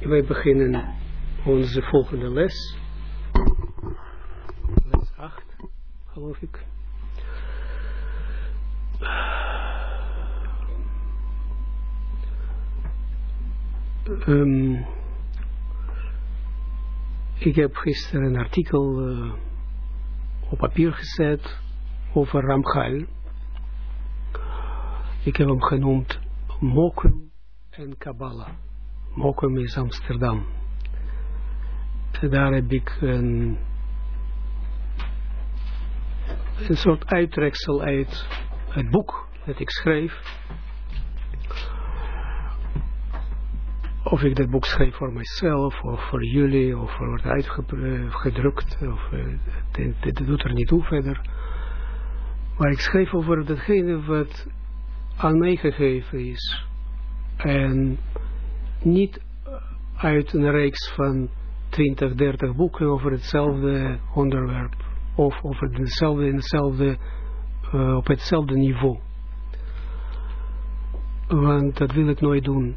wij beginnen onze volgende les. Les 8, geloof ik. Um, ik heb gisteren een artikel uh, op papier gezet over Ramchal. Ik heb hem genoemd Mokum en Kabbalah. Mokum is Amsterdam. Daar heb ik een, een soort uittreksel uit het boek dat ik schreef. Of ik dat boek schreef voor mezelf, of voor jullie, of wordt uitgedrukt, of uh, dat doet er niet toe verder. Maar ik schreef over datgene wat aan mij gegeven is. En niet uit een reeks van 20, 30 boeken over hetzelfde onderwerp. Of over hetzelfde, uh, op hetzelfde niveau. Want dat wil ik nooit doen.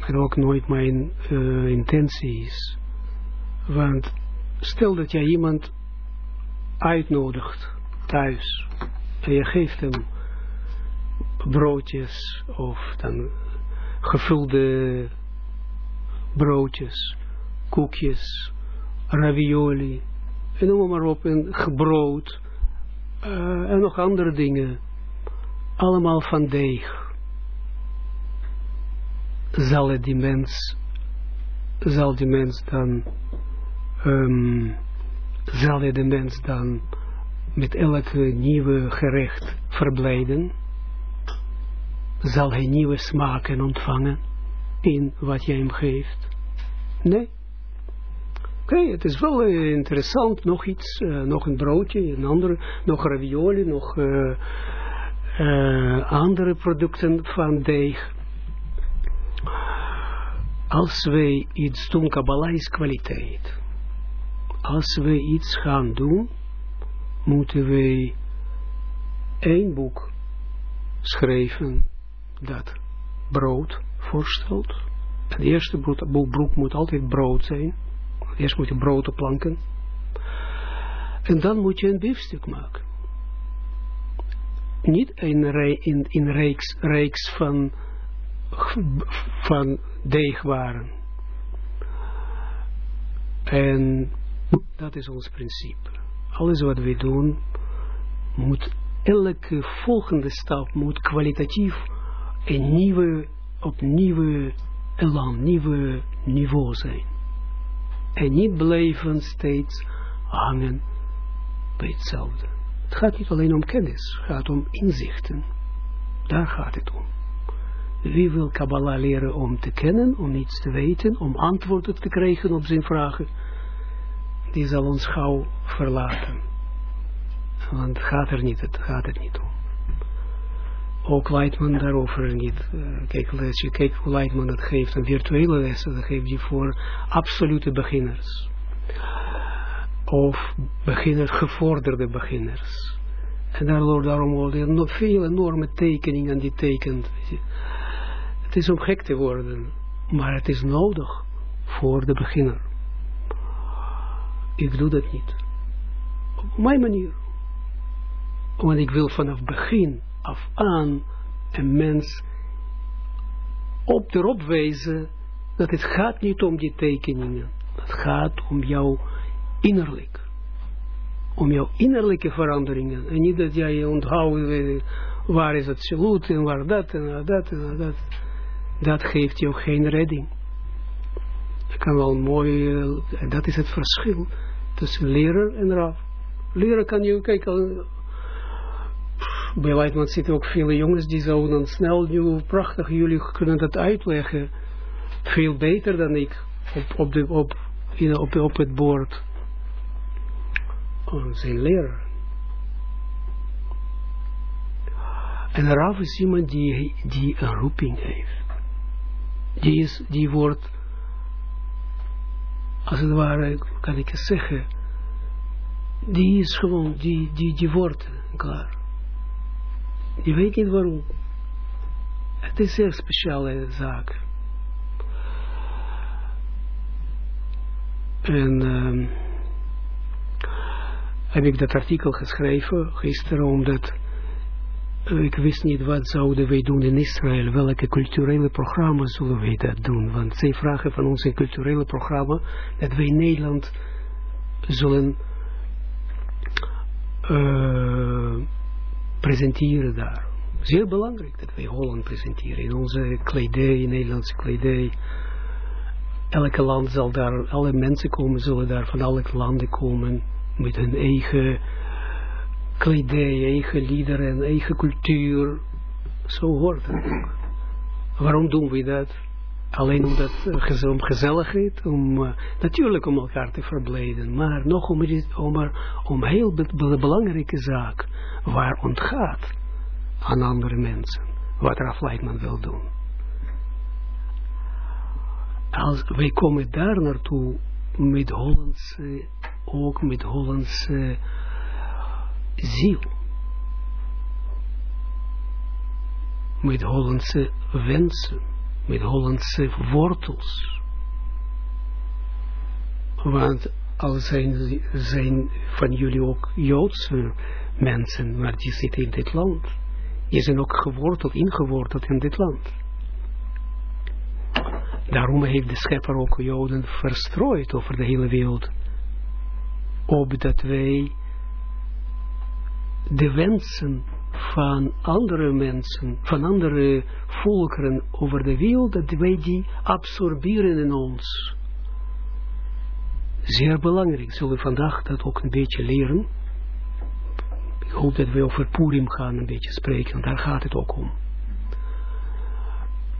En ook nooit mijn uh, intentie is. Want stel dat jij iemand uitnodigt thuis. En je geeft hem broodjes of dan gevulde broodjes, koekjes, ravioli, en noem maar op, en gebrood, uh, en nog andere dingen, allemaal van deeg. Zal die mens, zal die mens dan, um, zal de mens dan met elke nieuwe gerecht verblijden? Zal hij nieuwe smaken ontvangen in wat jij hem geeft? Nee. Oké, het is wel uh, interessant, nog iets, uh, nog een broodje, een andere, nog ravioli, nog uh, andere producten van deeg. Als wij iets doen, Kabbalah is kwaliteit. Als wij iets gaan doen, moeten wij één boek schrijven dat brood voorstelt. Het eerste broek moet altijd brood zijn. Eerst moet je brood op planken. En dan moet je een biefstuk maken. Niet in, in reeks, reeks van, van deegwaren. En dat is ons principe. Alles wat we doen, moet elke volgende stap moet kwalitatief een nieuwe, op nieuwe elan, nieuwe niveau zijn. En niet blijven steeds hangen bij hetzelfde. Het gaat niet alleen om kennis, het gaat om inzichten. Daar gaat het om. Wie wil Kabbalah leren om te kennen, om iets te weten, om antwoorden te krijgen op zijn vragen, die zal ons gauw verlaten. Want het gaat er niet, het gaat er niet om. Ook Leitman daarover niet. Uh, kijk, als je kijkt hoe Leitman dat geeft, een virtuele lessen, dat geeft hij voor absolute beginners. Of beginners, gevorderde beginners. En daardoor, daarom worden veel enorme tekeningen die tekent. Het is om gek te worden, maar het is nodig voor de beginner. Ik doe dat niet. Op mijn manier. Want ik wil vanaf begin af aan een mens op erop wijzen dat het gaat niet om die tekeningen. Het gaat om jouw innerlijk. Om jouw innerlijke veranderingen. En niet dat jij onthoudt waar is het salut en waar dat en dat en dat. Dat geeft jou geen redding. Dat kan wel mooi, en dat is het verschil tussen leraar en raf. Leren kan je, kijk, bij Leitman zitten ook vele jongens die zouden dan snel, nu prachtig, jullie kunnen dat uitleggen, veel beter dan ik, op, op, de, op, in, op, op het bord. Oh, zijn leraar. En Raf is iemand die, die een roeping heeft. Die, is, die wordt, als het ware, kan ik het zeggen, die is gewoon, die, die, die wordt klaar. Je weet niet waarom. Het is een speciale zaak. En heb ik dat artikel geschreven gisteren, omdat ik wist niet wat zouden wij doen in Israël, welke culturele programma zullen wij dat doen, want zij vragen van ons een culturele programma, dat wij in Nederland zullen presenteren daar. Zeer belangrijk dat wij Holland presenteren, in onze kledij, Nederlandse kledij, elke land zal daar, alle mensen komen, zullen daar van alle landen komen, met hun eigen kledij, eigen liederen, eigen cultuur. Zo hoort het Waarom doen we dat? Alleen omdat, uh, om gezelligheid, om, uh, natuurlijk om elkaar te verblijden, maar nog om, om, om heel be belangrijke zaak, waar ontgaat aan andere mensen, wat Raf Leitman wil doen. Als, wij komen daar naartoe met Hollandse, ook met Hollandse ziel. Met Hollandse wensen, met Hollandse wortels. Want al zijn, zijn van jullie ook Joodse mensen, maar die zitten in dit land. Die zijn ook geworteld, ingeworteld in dit land. Daarom heeft de schepper ook Joden verstrooid over de hele wereld. Opdat wij de wensen van andere mensen, van andere volkeren over de wereld, dat wij die absorberen in ons. Zeer belangrijk, zullen we vandaag dat ook een beetje leren. Ik hoop dat we over Purim gaan een beetje spreken, daar gaat het ook om.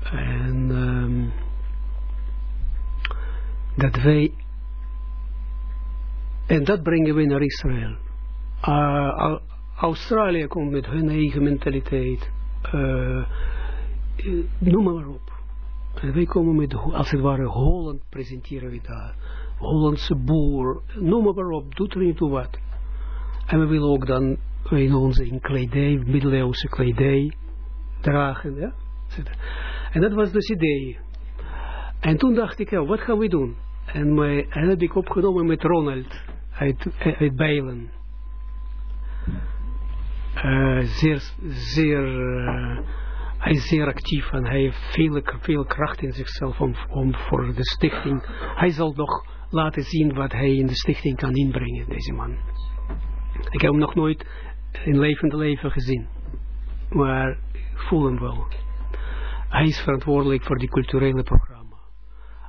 En um, dat wij, en dat brengen we naar Israël. Uh, Australië komt met hun eigen mentaliteit. Uh, noem maar op. En wij komen met, als het ware, Holland presenteren we daar. Hollandse boer, noem maar op, doet er niet toe wat. En we willen ook dan in onze kledij, middeleeuwse kledij, dragen. Ja? En dat was dus idee. En toen dacht ik, ja, wat gaan we doen? En, mij, en heb ik opgenomen met Ronald uit, uit Bijlen uh, zeer, zeer, uh, hij is zeer actief en hij heeft veel, veel kracht in zichzelf om, om voor de stichting. Hij zal nog laten zien wat hij in de stichting kan inbrengen, deze man. Ik heb hem nog nooit in levende leven gezien. Maar ik voel hem wel. Hij is verantwoordelijk voor die culturele programma.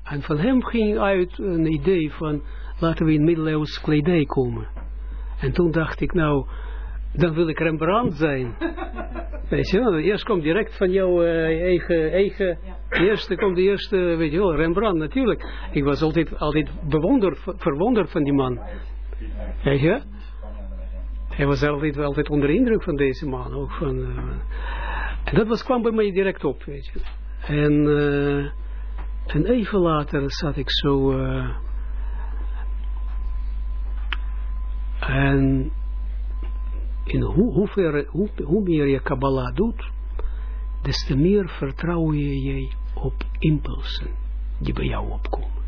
En van hem ging uit een idee van, laten we in middeleeuws kledij komen. En toen dacht ik, nou, dan wil ik Rembrandt zijn. Weet je wel, eerst komt direct van jouw uh, eigen, eigen ja. eerste komt de eerste, weet je wel, Rembrandt natuurlijk. Ik was altijd, altijd bewonderd, verwonderd van die man. Weet je? Hij was altijd, altijd onder indruk van deze man. Ook van, uh, en dat was, kwam bij mij direct op, weet je. En, uh, en even later zat ik zo... en in hoe, hoe, hoe, meer je Kabbalah doet, des te meer vertrouw je je op impulsen die bij jou opkomen.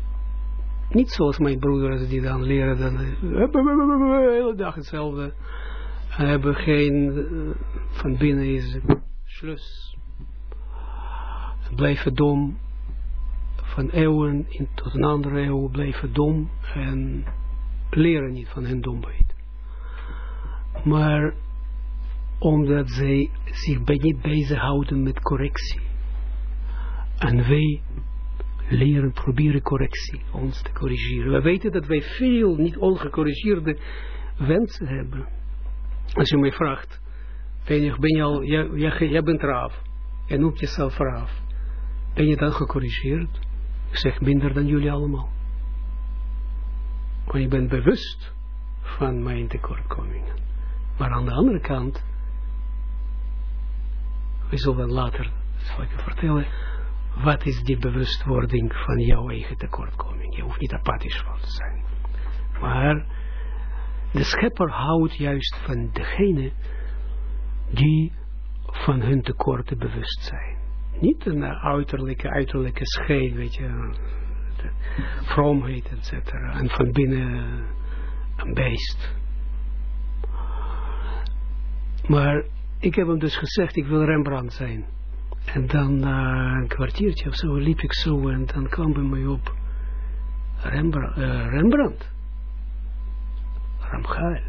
Niet zoals mijn broeders die dan leren, dan de hele dag hetzelfde. En hebben geen, van binnen is slus. Blijven dom. Van eeuwen in, tot een andere eeuw blijven dom en leren niet van hun domheid maar omdat zij zich niet bezighouden met correctie. En wij leren, proberen correctie, ons te corrigeren. We weten dat wij veel niet ongecorrigeerde wensen hebben. Als je mij vraagt, ben je, al, jij bent raaf, en noemt jezelf raaf. Ben je dan gecorrigeerd? Ik zeg minder dan jullie allemaal. Want ik ben bewust van mijn tekortkomingen. Maar aan de andere kant, we zullen later, zal ik vertellen, wat is die bewustwording van jouw eigen tekortkoming. Je hoeft niet apathisch van te zijn. Maar de schepper houdt juist van degene die van hun tekorten bewust zijn. Niet een uiterlijke, uiterlijke schijn, weet je. vroomheid, et cetera. En van binnen een beest. Maar ik heb hem dus gezegd, ik wil Rembrandt zijn. En dan na een kwartiertje of zo liep ik zo en dan kwam bij mij op Rembrandt. Uh, Rembrandt. Ramchal.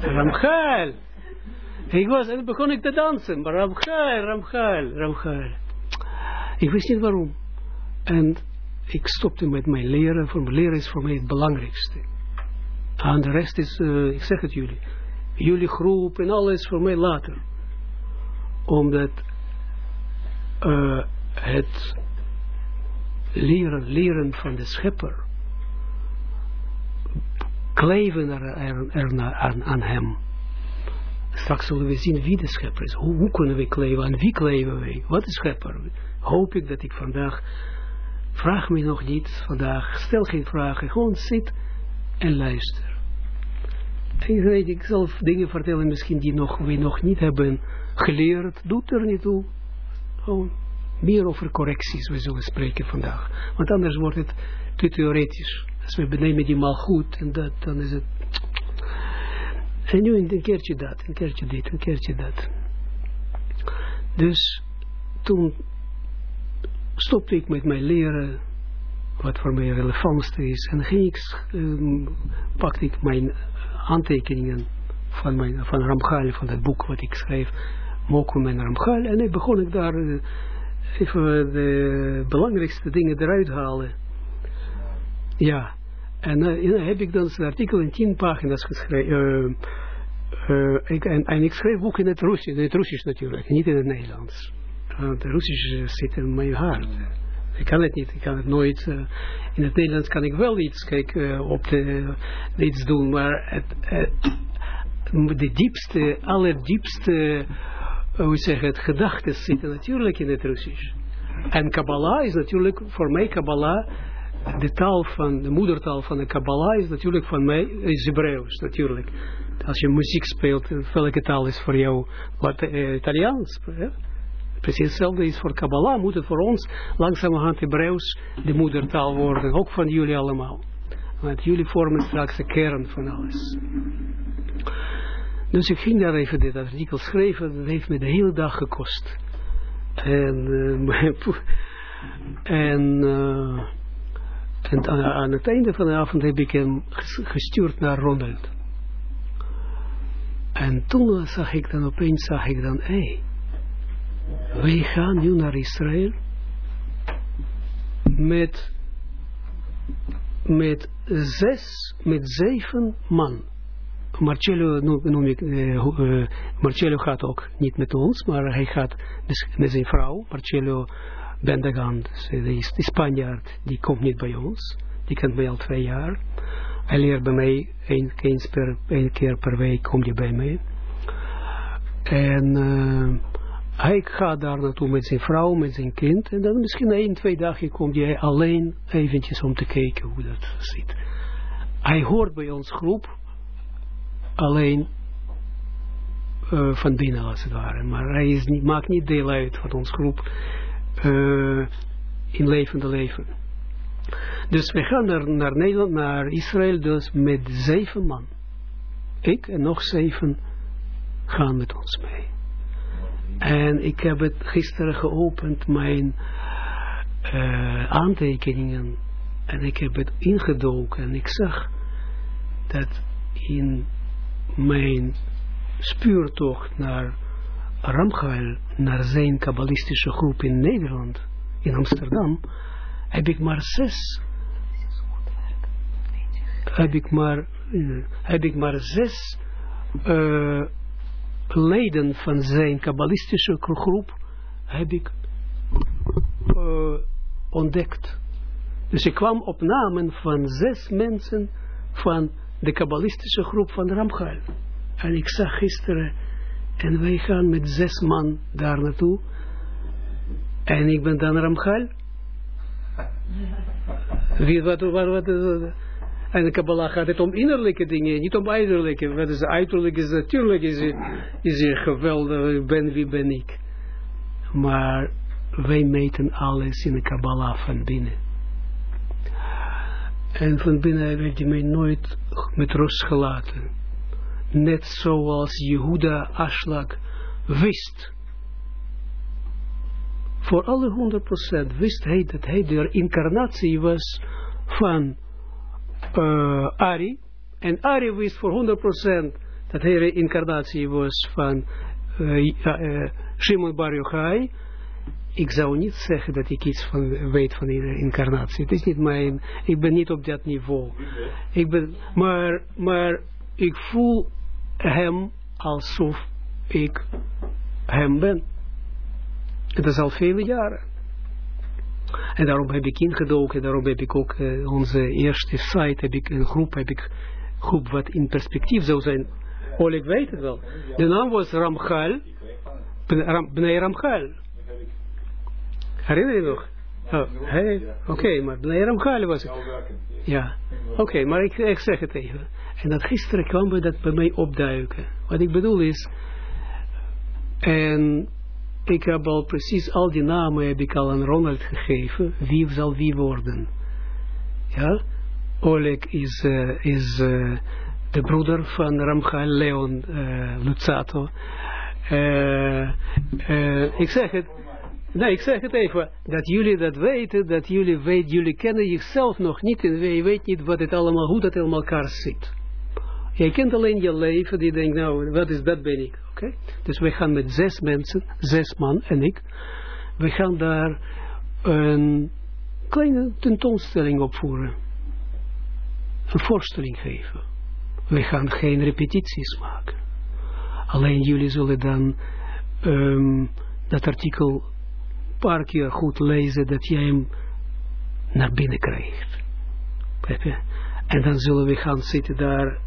Ramchal. Ik was, en begon ik te dansen. Maar Ramchal, Ramchal, Ramchal. Ik wist niet waarom. En ik stopte met mijn leren. Voor mijn leren is voor mij het belangrijkste. En de rest is, uh, ik zeg het jullie. Jullie groep en alles voor mij later. Omdat uh, het leren, leren van de schepper kleven er, er, aan, aan, hem. Straks zullen we zien wie de schepper is. Hoe, hoe kunnen we kleven? Aan wie kleven wij? Wat is schepper? Hoop ik dat ik vandaag, vraag me nog niet vandaag, stel geen vragen, gewoon zit en luister. Ik, weet, ik zal dingen vertellen misschien die nog, we nog niet hebben geleerd, doet er niet toe. Gewoon meer over correcties, we zullen spreken vandaag. Want anders wordt het te theoretisch. Als we benemen die mal goed, en dat, dan is het... En nu een keertje dat, een keertje dit, een keertje dat. Dus toen stopte ik met mijn leren, wat voor mij relevantste is, en ging ik, um, pakte ik mijn aantekeningen van, mijn, van Ramchal, van dat boek wat ik schreef, Mokum en Ramchal, en dan begon ik daar uh, even de belangrijkste dingen eruit halen. Ja, en uh, heb ik dan een artikel in tien pagina's geschreven. Uh, ik, en, ik schreef boek in het Russisch, in het Russisch natuurlijk, niet in het Nederlands. Want het Russisch zit in mijn hart. Ik kan het niet, ik kan het nooit. Uh, in het Nederlands kan ik wel iets kijken, op de, iets doen, maar het, de diepste, allerdiepste, hoe zeg het, gedachten zitten natuurlijk in het Russisch. En Kabbalah is natuurlijk, voor mij Kabbalah, de taal van, de moedertaal van de Kabbalah is natuurlijk van mij, is Hebreeuws natuurlijk. Als je muziek speelt, welke taal is voor jou? Wat, Italiaans? Ja? Precies hetzelfde is voor Kabbalah, moet het voor ons langzamerhand Hebreeuws de moedertaal worden, ook van jullie allemaal. Want jullie vormen straks de kern van alles. Dus ik ging daar even dit artikel schrijven, dat heeft me de hele dag gekost. En, uh, en, en aan het einde van de avond heb ik hem gestuurd naar Ronald. En toen zag ik dan opeens, zag ik dan, hé, hey, wij gaan nu naar Israël met, met zes, met zeven man. Marcello, noem ik, uh, Marcello gaat ook niet met ons, maar hij gaat met zijn vrouw, Marcello is die Spanjaard, die komt niet bij ons, die kent mij al twee jaar. Hij leert bij mij, één, per, één keer per week komt hij bij mij. En uh, hij gaat daar naartoe met zijn vrouw, met zijn kind. En dan misschien één, twee dagen komt hij alleen eventjes om te kijken hoe dat zit. Hij hoort bij ons groep alleen uh, van binnen als het ware. Maar hij is maakt niet deel uit van ons groep uh, in levende leven. Dus we gaan naar Nederland, naar Israël dus met zeven man. Ik en nog zeven gaan met ons mee. En ik heb het gisteren geopend, mijn uh, aantekeningen. En ik heb het ingedoken. En ik zag dat in mijn spuurtocht naar Ramchal, naar zijn kabbalistische groep in Nederland, in Amsterdam, heb ik maar zes, heb ik maar, uh, heb ik maar zes uh, leden van zijn kabbalistische groep heb ik uh, ontdekt. Dus ik kwam op namen van zes mensen van de kabbalistische groep van Ramchal. En ik zag gisteren, en wij gaan met zes man daar naartoe. En ik ben dan Ramchal. Wie, wat, en de Kabbalah gaat het om innerlijke dingen, niet om uiterlijke. Wat is uiterlijk is natuurlijk is, is geweldig, ben wie ben ik. Maar wij meten alles in de Kabbalah van binnen. En van binnen werd hij mij nooit met rust gelaten. Net zoals Jehuda Ashlag wist. Voor alle 100% wist hij dat hij de incarnatie was van uh, Ari. En Ari wist voor 100% dat hij de incarnatie was van uh, uh, Shimon Bar Yochai ik zou niet zeggen dat ik iets van weet van de incarnatie. Het is niet mijn, ik ben niet op dat niveau. Ik ben, maar, maar ik voel hem alsof ik hem ben. Het is al vele jaren. En daarom heb ik ingedoken, daarom heb ik ook uh, onze eerste site, heb ik een groep, heb ik groep wat in perspectief zou zijn. Oleg weet het wel. De naam was Ramchal, Bnei Ramchal. Herinner je nog? Oh, hey, Oké, okay, maar Bnei Ramchal was het. Ja, oké, okay, maar ik, ik zeg het even. En dat gisteren kwam bij dat bij mij opduiken. Wat ik bedoel is, en ik heb al precies al die namen heb ik al aan Ronald gegeven. Wie zal wie worden? Ja, Oleg is, uh, is uh, de broeder van Ramchal Leon uh, Luzzato. ik zeg het, Nee, ik zeg het even, dat jullie dat weten, dat jullie weten, jullie kennen jezelf nog niet en je weet niet wat het allemaal, hoe dat in elkaar zit. Je kent alleen je leven, die denkt, nou, wat is dat ben ik, oké? Dus we gaan met zes mensen, zes man en ik, we gaan daar een kleine tentoonstelling opvoeren. Een voorstelling geven. We gaan geen repetities maken. Alleen jullie zullen dan um, dat artikel paar keer goed lezen, dat jij hem naar binnen krijgt. En dan zullen we gaan zitten daar.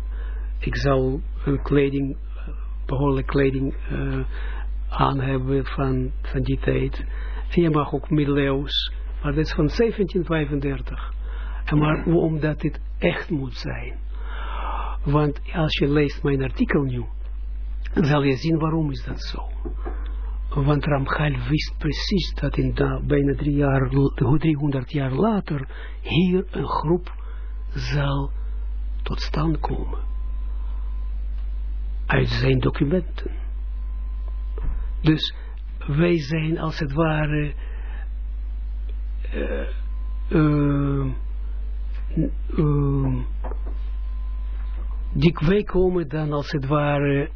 Ik zal een kleding, behoorlijk kleding uh, aan hebben van, van die tijd. En je mag ook middeleeuws, maar dat is van 1735. En maar omdat dit echt moet zijn. Want als je leest mijn artikel nu, dan zal je zien waarom is dat zo. Want Ramchal wist precies dat in bijna drie jaar, 300 jaar later hier een groep zal tot stand komen. Uit zijn documenten. Dus wij zijn als het ware uh, uh, uh, die wij komen dan als het ware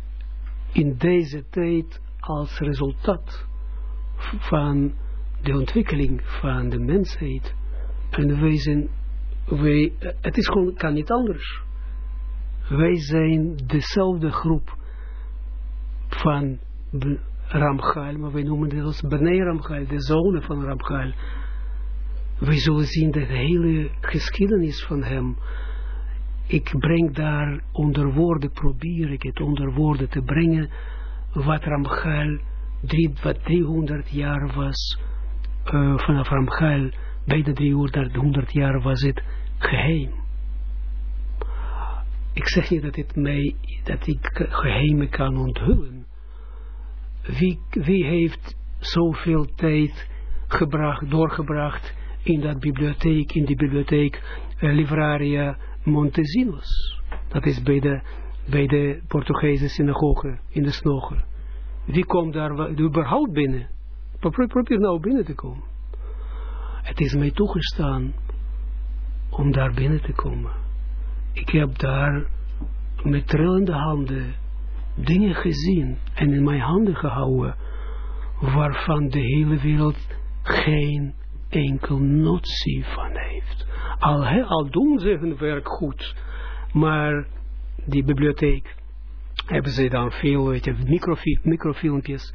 in deze tijd als resultaat van de ontwikkeling van de mensheid. En wij zijn, wij, het is gewoon, kan niet anders. Wij zijn dezelfde groep van Ramchal, maar wij noemen het als Bnei Ramchal, de zonen van Ramchal. Wij zullen zien de hele geschiedenis van hem. Ik breng daar onder woorden, probeer ik het onder woorden te brengen, wat Ramchal drie, wat 300 jaar was, uh, vanaf Ramchal, bij de 300 jaar was het geheim. Ik zeg niet dat, het mij, dat ik geheimen kan onthullen. Wie, wie heeft zoveel tijd gebracht, doorgebracht in dat bibliotheek, in die bibliotheek uh, Livraria Montesinos? Dat is bij de bij de Portugese synagoge in de Snoger. Wie komt daar überhaupt binnen? Probeer nou binnen te komen. Het is mij toegestaan om daar binnen te komen. Ik heb daar met trillende handen dingen gezien en in mijn handen gehouden waarvan de hele wereld geen enkel notie van heeft. Al, al doen ze hun werk goed, maar die bibliotheek, hebben ze dan veel weet je, microfil microfilmpjes,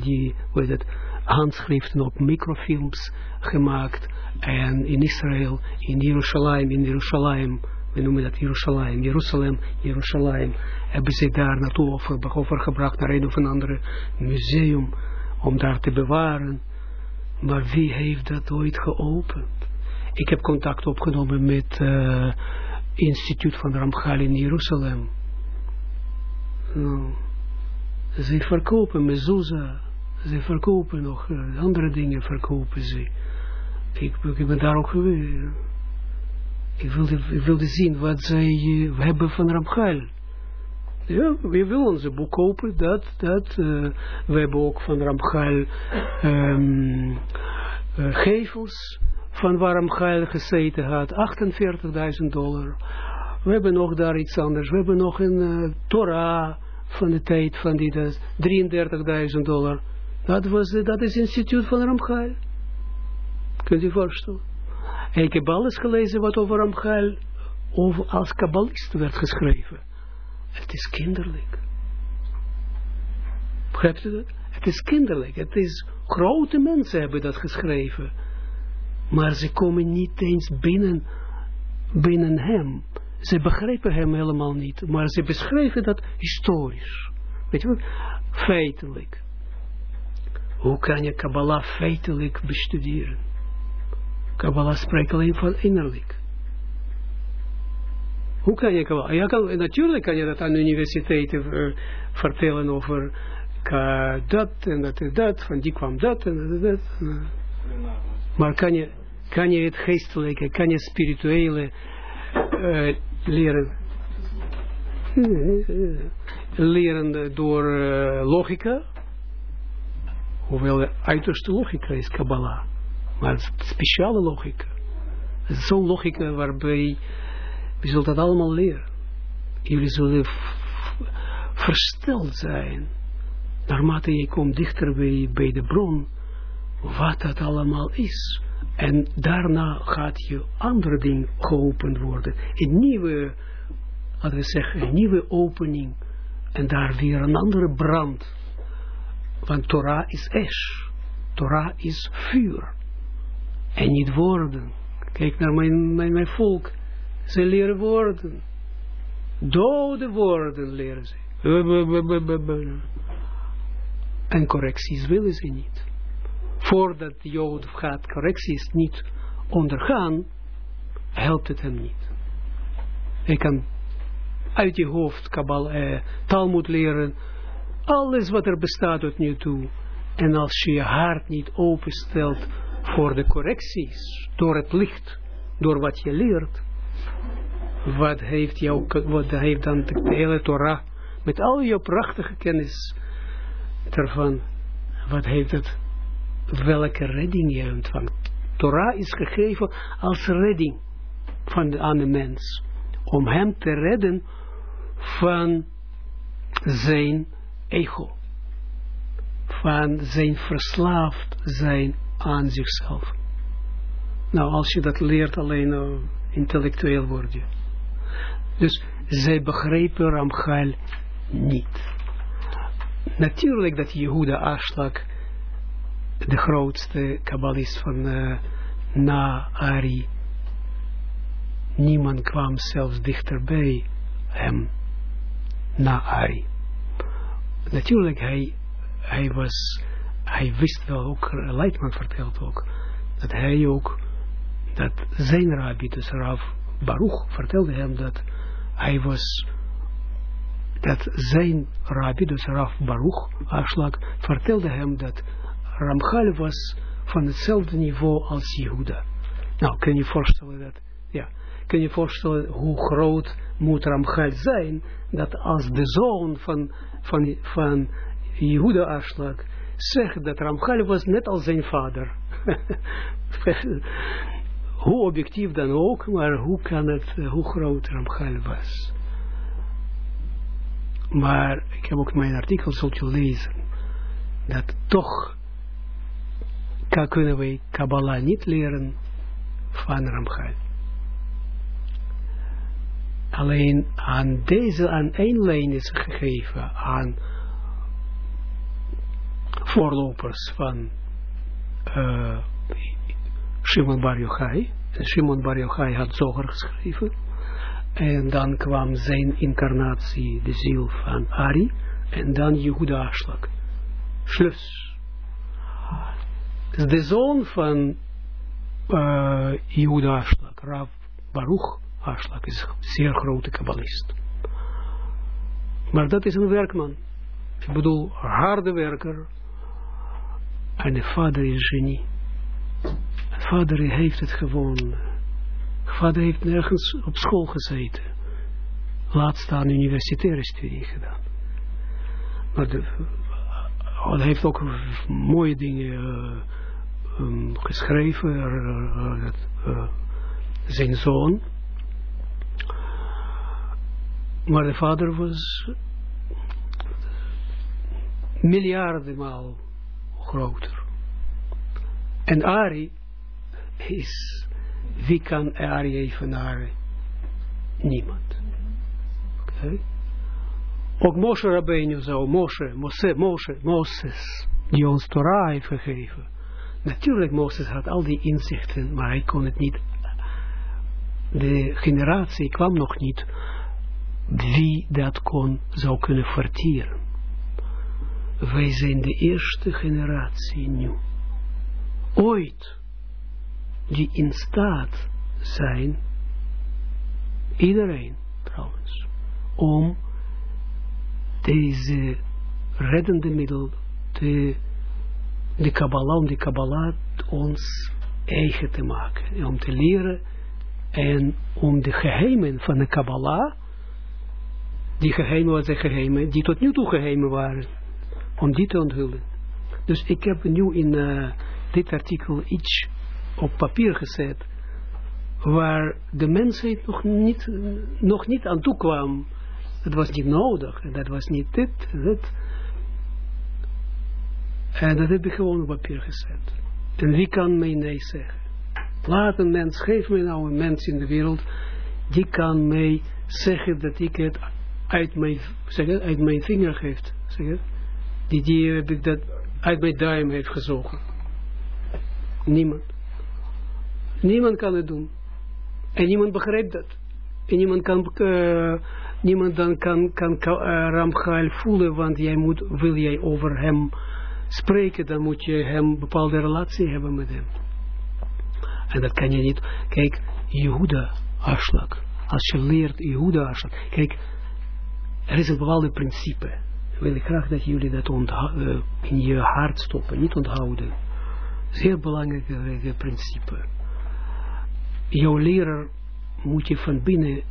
die, het, handschriften op microfilms gemaakt. En in Israël, in Jeruzalem, in Jeruzalem, we noemen dat Jeruzalem, Jeruzalem, Jeruzalem, hebben ze daar naartoe over, overgebracht naar een of een andere museum, om daar te bewaren. Maar wie heeft dat ooit geopend? Ik heb contact opgenomen met uh, instituut van Ramchal in Jeruzalem. Nou, ze verkopen mezuzah. Ze verkopen nog, uh, andere dingen verkopen ze. Ik, ik ben daar ook geweest. Ik wilde, ik wilde zien wat zij uh, hebben van Ramchal. Ja, we willen onze boek kopen, dat, dat. Uh, we hebben ook van Ramchal um, uh, gevels van waar Ramchal gezeten had, 48.000 dollar. We hebben nog daar iets anders. We hebben nog een Torah van de tijd van die 33.000 dollar. Dat, was, dat is instituut van Ramchal. Kunt u voorstellen? Ik heb alles gelezen wat over Ramchal over, als kabbalist werd geschreven. Het is kinderlijk. Begrijpt u dat? Het is kinderlijk. Het is, grote mensen hebben dat geschreven. Maar ze komen niet eens binnen, binnen hem. Ze begrijpen hem helemaal niet. Maar ze beschrijven dat historisch. Weet je wat? Feitelijk. Hoe kan je Kabbalah feitelijk bestuderen? Kabbalah spreekt alleen van innerlijk. Hoe kan je Kabbalah? Ja, kan, natuurlijk kan je dat aan de universiteiten uh, vertellen over uh, dat en dat en dat, van die kwam dat en dat en dat. Maar kan je, het geestelijke, kan je spirituele uh, leren, leren door logica, hoewel de uiterste logica is Kabbalah, maar het is speciale logica. Het is zo'n logica waarbij je zult dat allemaal leren. Jullie zullen versteld zijn, naarmate je komt dichter bij, de bron, wat dat allemaal is. En daarna gaat je andere ding geopend worden. Een nieuwe, laten we zeggen, een nieuwe opening. En daar weer een andere brand. Want Torah is esh. Torah is vuur. En niet woorden. Kijk naar mijn, mijn, mijn volk. Ze leren woorden. Dode woorden leren ze. En correcties willen ze niet voordat de Jood gaat correcties niet ondergaan, helpt het hem niet. Hij kan uit je hoofd Kabal, eh, Talmud leren, alles wat er bestaat tot nu toe. En als je je hart niet openstelt voor de correcties, door het licht, door wat je leert, wat heeft, jou, wat heeft dan de hele Torah, met al je prachtige kennis ervan, wat heeft het welke redding je ontvangt. Torah is gegeven als redding van de, aan de mens. Om hem te redden van zijn ego. Van zijn verslaafd zijn aan zichzelf. Nou, als je dat leert, alleen uh, intellectueel word je. Dus zij begrepen Ramchal niet. Natuurlijk dat Jehuda Aslak de grootste kabbalist van uh, na Ari. Niemand kwam zelfs dichterbij hem na Ari. Natuurlijk, hij, hij was, hij wist wel ook, Leitman vertelt ook, dat hij ook, dat zijn rabbi, dus Rav Baruch, vertelde hem dat hij was, dat zijn rabbi, dus Rav Baruch, afslag, vertelde hem dat Ramchal was van hetzelfde niveau als Jehuda. Nou, kun je voorstellen dat, ja, kun je voorstellen hoe groot moet Ramchal zijn, dat als de zoon van, van, van Jehuda Aslak zegt dat Ramchal was net als zijn vader. hoe objectief dan ook, maar hoe kan het, hoe groot Ramchal was. Maar ik heb ook mijn artikel, zult je lezen, dat toch kunnen wij Kabbalah niet leren van Ramchal. Alleen aan deze, aan één lijn is gegeven aan voorlopers van uh, Shimon Bar Yochai. Shimon Bar Yochai had Zoger geschreven. En dan kwam zijn incarnatie, de ziel van Ari. En dan Jehuda Aslak. Slus de zoon van uh, Yehuda Aslak, Rav Baruch Aslak, is een zeer grote kabbalist. Maar dat is een werkman. Ik bedoel, harde werker. En de vader is genie. De vader heeft het gewoon. De vader heeft nergens op school gezeten. Laat staan universitaire studie gedaan. Maar hij heeft ook mooie dingen uh, um, geschreven. Uh, uh, zijn zoon. Maar de vader was miljardenmaal En Ari is, wie kan Ari evenaren? Niemand. Okay. Ook Moshe Rabbeinu zou, Moshe, Moshe, Moshe, Moses, die ons Torah heeft gegeven. Natuurlijk, Moses had al die inzichten, maar hij kon het niet. De generatie kwam nog niet wie dat kon, zou kunnen vertieren. Wij zijn de eerste generatie nu. Ooit, die in staat zijn, iedereen trouwens, om deze reddende middel, de, Kabbalah, om de Kabbalah ons eigen te maken. Om te leren en om de geheimen van de Kabbalah, die geheimen wat geheimen, die tot nu toe geheimen waren, om die te onthullen. Dus ik heb nu in uh, dit artikel iets op papier gezet, waar de mensheid nog niet, nog niet aan toe kwam. Dat was niet nodig, dat was niet dit. En dat heb ik gewoon op papier gezet. En wie kan mij nee zeggen? Laat een mens, geef mij nou een mens in de wereld, die kan mij zeggen dat ik het uit mijn, zeg uit mijn vinger geeft. Zeg die, die heb ik dat uit mijn duim heeft gezogen. Niemand. Niemand kan het doen. En niemand begrijpt dat. En niemand kan, uh, niemand dan kan, kan uh, Ramchael voelen, want jij moet, wil jij over hem spreken, dan moet je hem een bepaalde relatie hebben met hem. En dat kan je niet. Kijk, Jehuda afslag. Als je leert Jehuda afslag. Kijk, er is een bepaalde principe. Wil ik graag dat jullie dat uh, in je hart stoppen, niet onthouden. Zeer belangrijk principe. Jouw leraar moet je van binnen,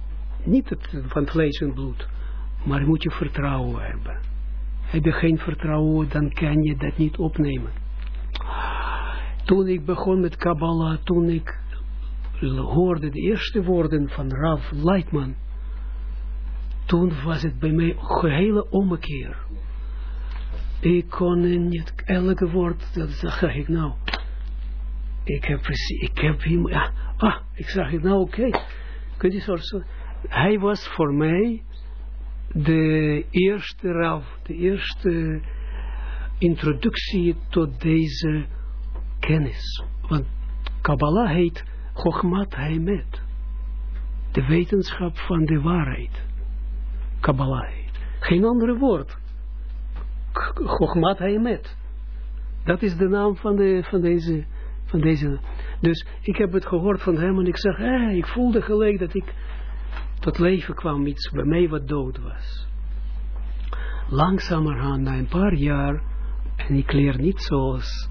niet van vlees en bloed, maar moet je vertrouwen hebben. Heb je geen vertrouwen, dan kan je dat niet opnemen. Toen ik begon met Kabbalah, toen ik hoorde de eerste woorden van Rav Leitman, toen was het bij mij een gehele ommekeer. Ik kon niet elke woord, dat zag ik nou. Ik heb precies, ik heb hem, ah, ik zag het nou, oké. Okay. Kun je zo, hij was voor mij de eerste rav, de eerste introductie tot deze kennis. Want Kabbalah heet Chochmat Haimet. De wetenschap van de waarheid. Kabbalah. Geen andere woord. Chochmat Haimet. Dat is de naam van, de, van, deze, van deze. Dus ik heb het gehoord van hem en ik zeg, eh, ik voelde gelijk dat ik tot leven kwam, iets bij mij wat dood was. Langzamerhand, na een paar jaar, en ik leer niet zoals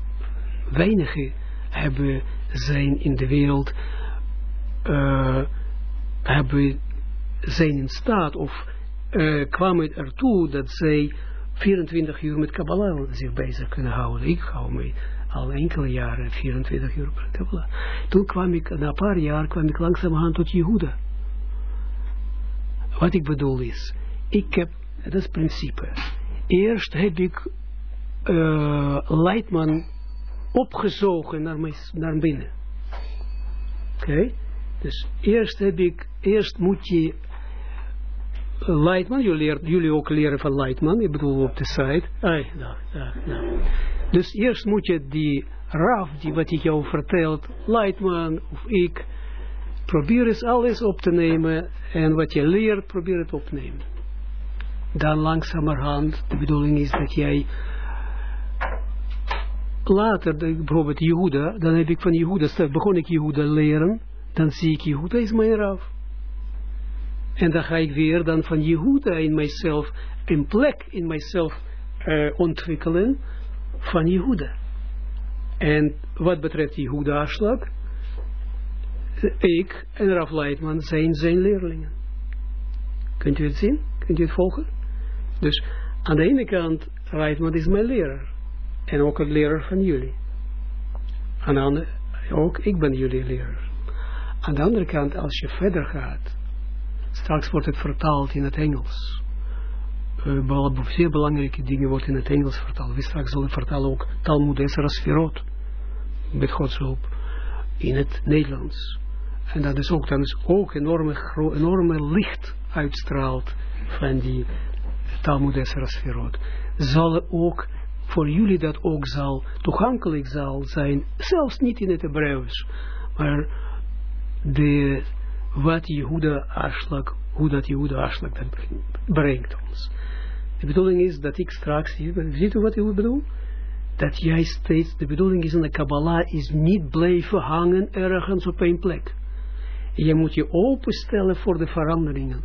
weinigen hebben zijn in de wereld, uh, hebben zijn in staat, of uh, kwam het ertoe dat zij 24 uur met Kabbalah zich bezig kunnen houden. Ik hou me al enkele jaren 24 uur met Kabbalah. Toen kwam ik, na een paar jaar, kwam ik langzamerhand tot Jehuda. Wat ik bedoel is, ik heb, dat is principe. Eerst heb ik uh, Leidman opgezogen naar, mij, naar binnen. Oké? Okay? Dus eerst heb ik, eerst moet je Leitman, jullie, leert, jullie ook leren van Leitman, ik bedoel op de site. Ah, nou, nou, nou. Dus eerst moet je die raf, die wat ik jou vertelt, Leitman of ik, probeer eens alles op te nemen en wat je leert, probeer het opnemen. Dan langzamerhand, de bedoeling is dat jij later, bijvoorbeeld Jehuda, dan heb ik van Jehuda, begon ik Jehuda leren, dan zie ik Jehuda is mijn raf. En dan ga ik weer dan van Jehuda in mijzelf, een plek in mijzelf uh, ontwikkelen van Jehuda. En wat betreft die Huda-slag, ik en Raf Leitman zijn zijn leerlingen. Kunt u het zien? Kunt u het volgen? Dus aan de ene kant, Leitman is mijn leraar. En ook een leraar van jullie. Aan de andere, ook ik ben jullie leraar. Aan de andere kant, als je verder gaat, straks wordt het vertaald in het Engels. Uh, zeer belangrijke dingen worden in het Engels vertaald. We straks zullen vertalen ook Talmud Esra Sferot, met Gods in het Nederlands. En dat is ook, dan is ook enorme, enorme licht uitstraalt van die Talmud Esra Sferot. Zal ook voor jullie dat ook zal toegankelijk zal zijn, zelfs niet in het Hebreeuws, maar de, wat Jehuda Aslak, hoe dat Jehuda Aslak dat brengt ons. De bedoeling is dat ik straks, ziet u wat ik bedoel? Dat jij steeds, de bedoeling is in de Kabbalah, is niet blijven hangen ergens op één plek. Je moet je openstellen voor de veranderingen.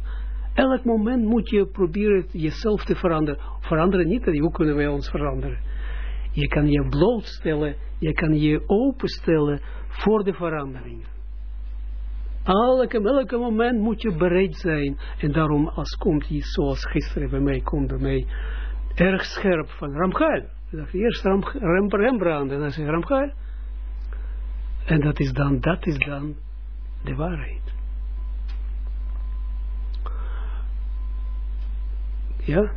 Elk moment moet je proberen jezelf te veranderen. Veranderen niet, hoe kunnen wij ons veranderen? Je kan je blootstellen, je kan je openstellen voor de veranderingen. Elke, moment moet je bereid zijn. En daarom, als komt hij, zoals gisteren bij mij, komt bij mij, erg scherp van Ramchal. Eerst Ram, Rem, Rembrandt en dan zeg Ramchal. En dat is dan, dat is dan de waarheid. Ja,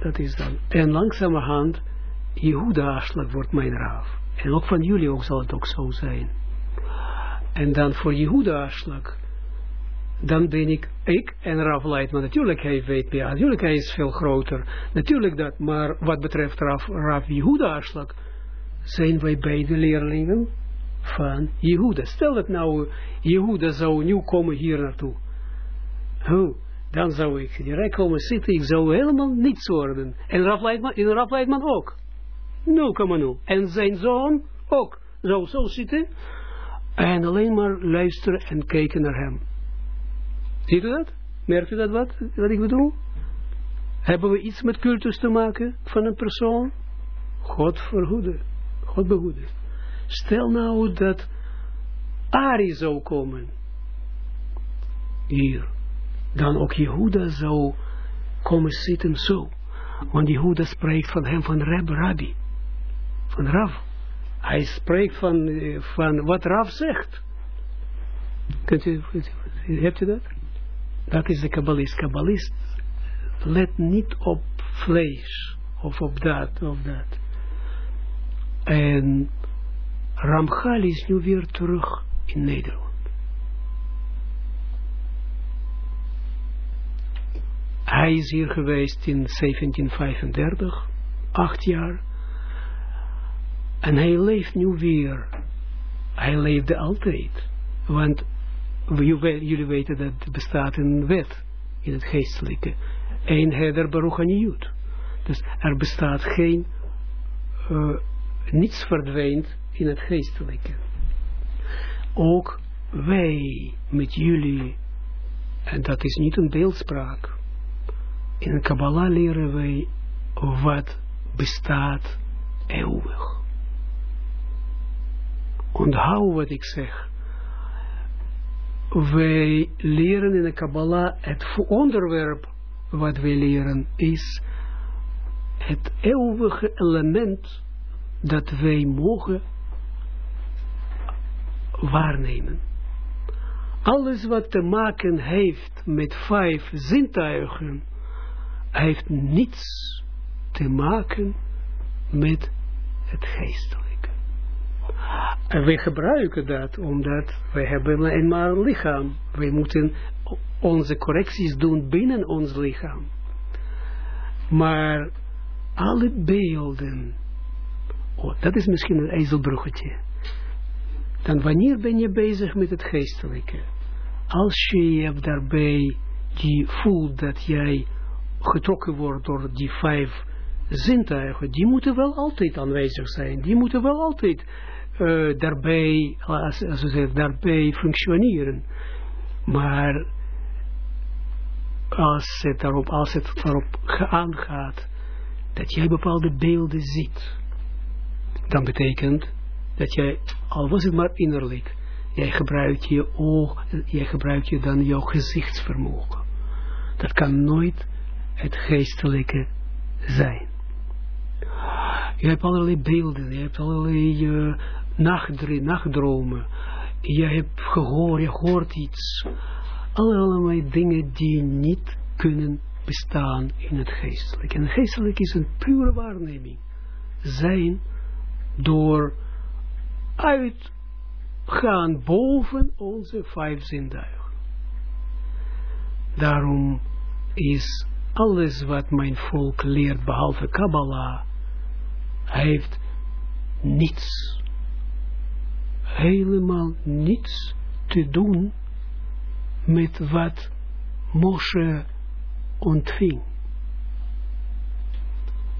dat is dan. En langzamerhand, Jehuda-afslag wordt mijn raaf. En ook van jullie ook zal het ook zo zijn. En dan voor Jehuda-afslag, dan ben ik, ik en Rav Leitman, natuurlijk hij weet meer, natuurlijk hij is veel groter, natuurlijk dat, maar wat betreft Rav Jehuda-afslag, zijn wij beide leerlingen van Jehuda. Stel dat nou Jehuda zou nu komen hier naartoe. Hoe? Dan zou ik direct komen zitten, ik zou helemaal niets worden. En Rav Leitman, en Rav Leitman ook. 0,0. En zijn zoon ook. Zou zo zitten. En alleen maar luisteren en kijken naar hem. Ziet u dat? Merkt u dat wat, wat ik bedoel? Hebben we iets met cultus te maken van een persoon? God verhoede. God behoede. Stel nou dat Ari zou komen. Hier. Dan ook Jehuda zou komen zitten zo. Want Jehuda spreekt van hem van Reb Rabbi. Van Rav. Hij spreekt van, van wat Rav zegt. Kunt u, hebt u dat? Dat is de kabbalist. Kabbalist let niet op vlees. Of op dat, of dat. En Ramchal is nu weer terug in Nederland. Hij is hier geweest in 1735, acht jaar. En hij leeft nu weer. Hij leefde altijd. Want jullie weten dat er bestaat een wet in het geestelijke. Een herder baruchaniyut. Dus er bestaat geen, uh, niets verdwijnt in het geestelijke. Ook wij met jullie, en dat is niet een beeldspraak. In de Kabbalah leren wij wat bestaat eeuwig. Onthoud wat ik zeg. Wij leren in de Kabbalah, het onderwerp wat wij leren is het eeuwige element dat wij mogen waarnemen. Alles wat te maken heeft met vijf zintuigen, heeft niets te maken met het geestelijke. En wij gebruiken dat, omdat wij hebben eenmaal een lichaam. Wij moeten onze correcties doen binnen ons lichaam. Maar alle beelden, oh, dat is misschien een ijzelbruggetje. Dan wanneer ben je bezig met het geestelijke? Als je daarbij die voelt dat jij getrokken wordt door die vijf zintuigen, die moeten wel altijd aanwezig zijn. Die moeten wel altijd uh, daarbij, als, als daarbij functioneren. Maar als het, daarop, als het daarop aangaat dat jij bepaalde beelden ziet, dan betekent dat jij, al was het maar innerlijk, jij gebruikt je oog, jij gebruikt je dan jouw gezichtsvermogen. Dat kan nooit het geestelijke zijn. Je hebt allerlei beelden, je hebt allerlei uh, nachtdromen, je hebt gehoord, je hoort iets. Allerlei dingen die niet kunnen bestaan in het geestelijke. En het geestelijke is een pure waarneming. Zijn door uitgaan boven onze vijf zintuigen. Daarom is alles wat mijn volk leert, behalve Kabbalah, heeft niets, helemaal niets te doen met wat Moshe ontving.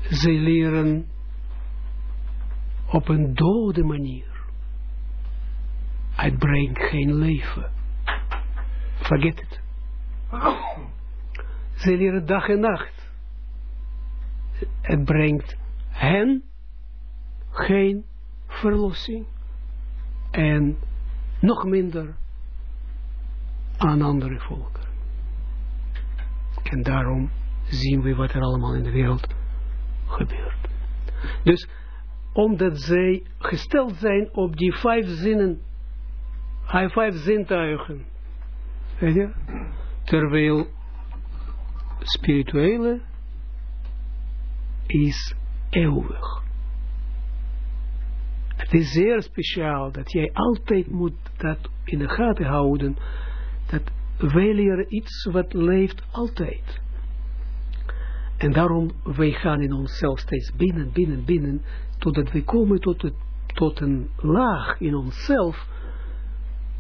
Ze leren op een dode manier. Het brengt geen leven. Forget it. Ze leren dag en nacht. Het brengt hen geen verlossing. En nog minder aan andere volken. En daarom zien we wat er allemaal in de wereld gebeurt. Dus omdat zij gesteld zijn op die vijf zinnen, vijf zintuigen, weet je, terwijl spirituele is eeuwig. Het is zeer speciaal dat jij altijd moet dat in de gaten houden, dat wij leren iets wat leeft altijd. En daarom, wij gaan in onszelf steeds binnen, binnen, binnen, totdat we komen tot, een laag in onszelf,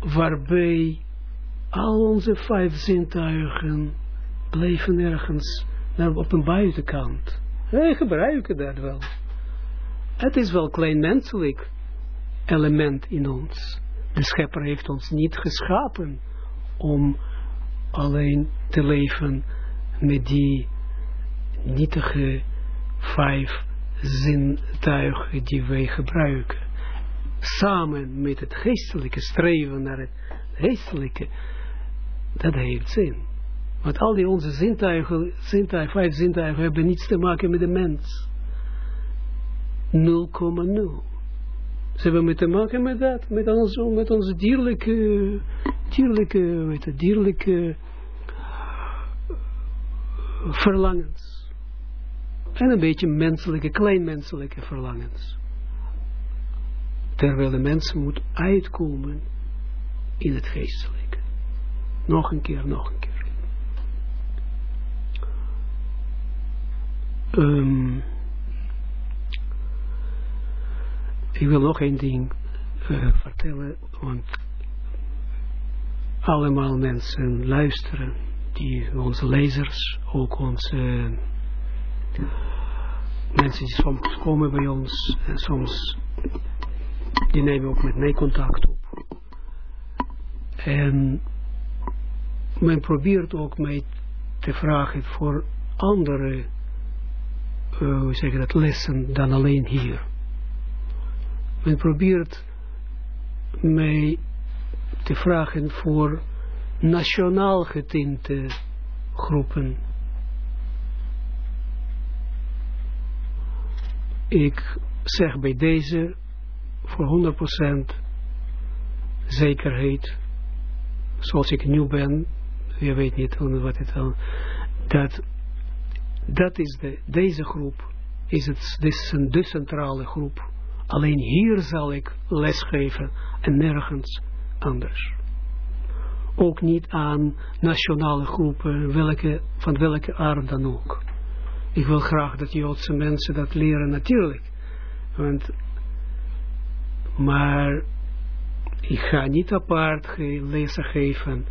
waarbij al onze vijf zintuigen blijven ergens naar, op een buitenkant. Wij gebruiken dat wel. Het is wel klein menselijk element in ons. De schepper heeft ons niet geschapen om alleen te leven met die nietige vijf zintuigen die wij gebruiken. Samen met het geestelijke streven naar het geestelijke, dat heeft zin. Want al die onze zintuigen, vijf zintuigen hebben niets te maken met de mens. 0,0. Ze hebben met te maken met dat, met onze, met onze dierlijke, dierlijke, weet het, dierlijke verlangens. En een beetje menselijke, kleinmenselijke verlangens. Terwijl de mens moet uitkomen in het geestelijke. Nog een keer, nog een keer. Um, ik wil nog één ding uh, vertellen, want allemaal mensen luisteren, die onze lezers, ook onze uh, mensen die soms komen bij ons, en soms die nemen ook met mij contact op. En men probeert ook mij te vragen voor andere uh, hoe zeg dat, lessen dan alleen hier. Men probeert mij te vragen voor nationaal getinte groepen. Ik zeg bij deze voor 100% zekerheid, zoals ik nu ben, je weet niet wat het al, dat dat is de, deze groep, is het is een de centrale groep. Alleen hier zal ik lesgeven en nergens anders. Ook niet aan nationale groepen, welke, van welke aard dan ook. Ik wil graag dat Joodse mensen dat leren natuurlijk. Want, maar ik ga niet apart lessen geven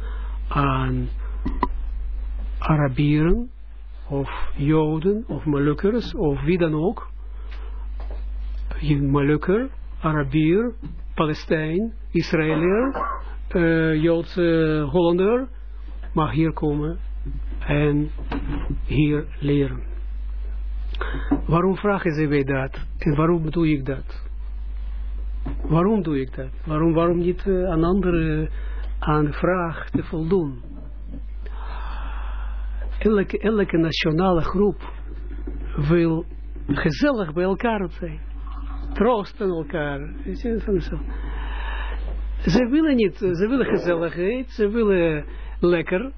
aan Arabieren of Joden, of Molukkers, of wie dan ook. Molukker, Arabier, Palestijn, Israëliër, uh, Joodse Hollander, mag hier komen en hier leren. Waarom vragen ze mij dat? En waarom doe ik dat? Waarom doe ik dat? Waarom, waarom niet uh, aan andere aan vraag te voldoen? Elke, elke nationale groep wil gezellig bij elkaar zijn. Troosten elkaar. Ze willen niet, ze willen gezelligheid, ze willen lekker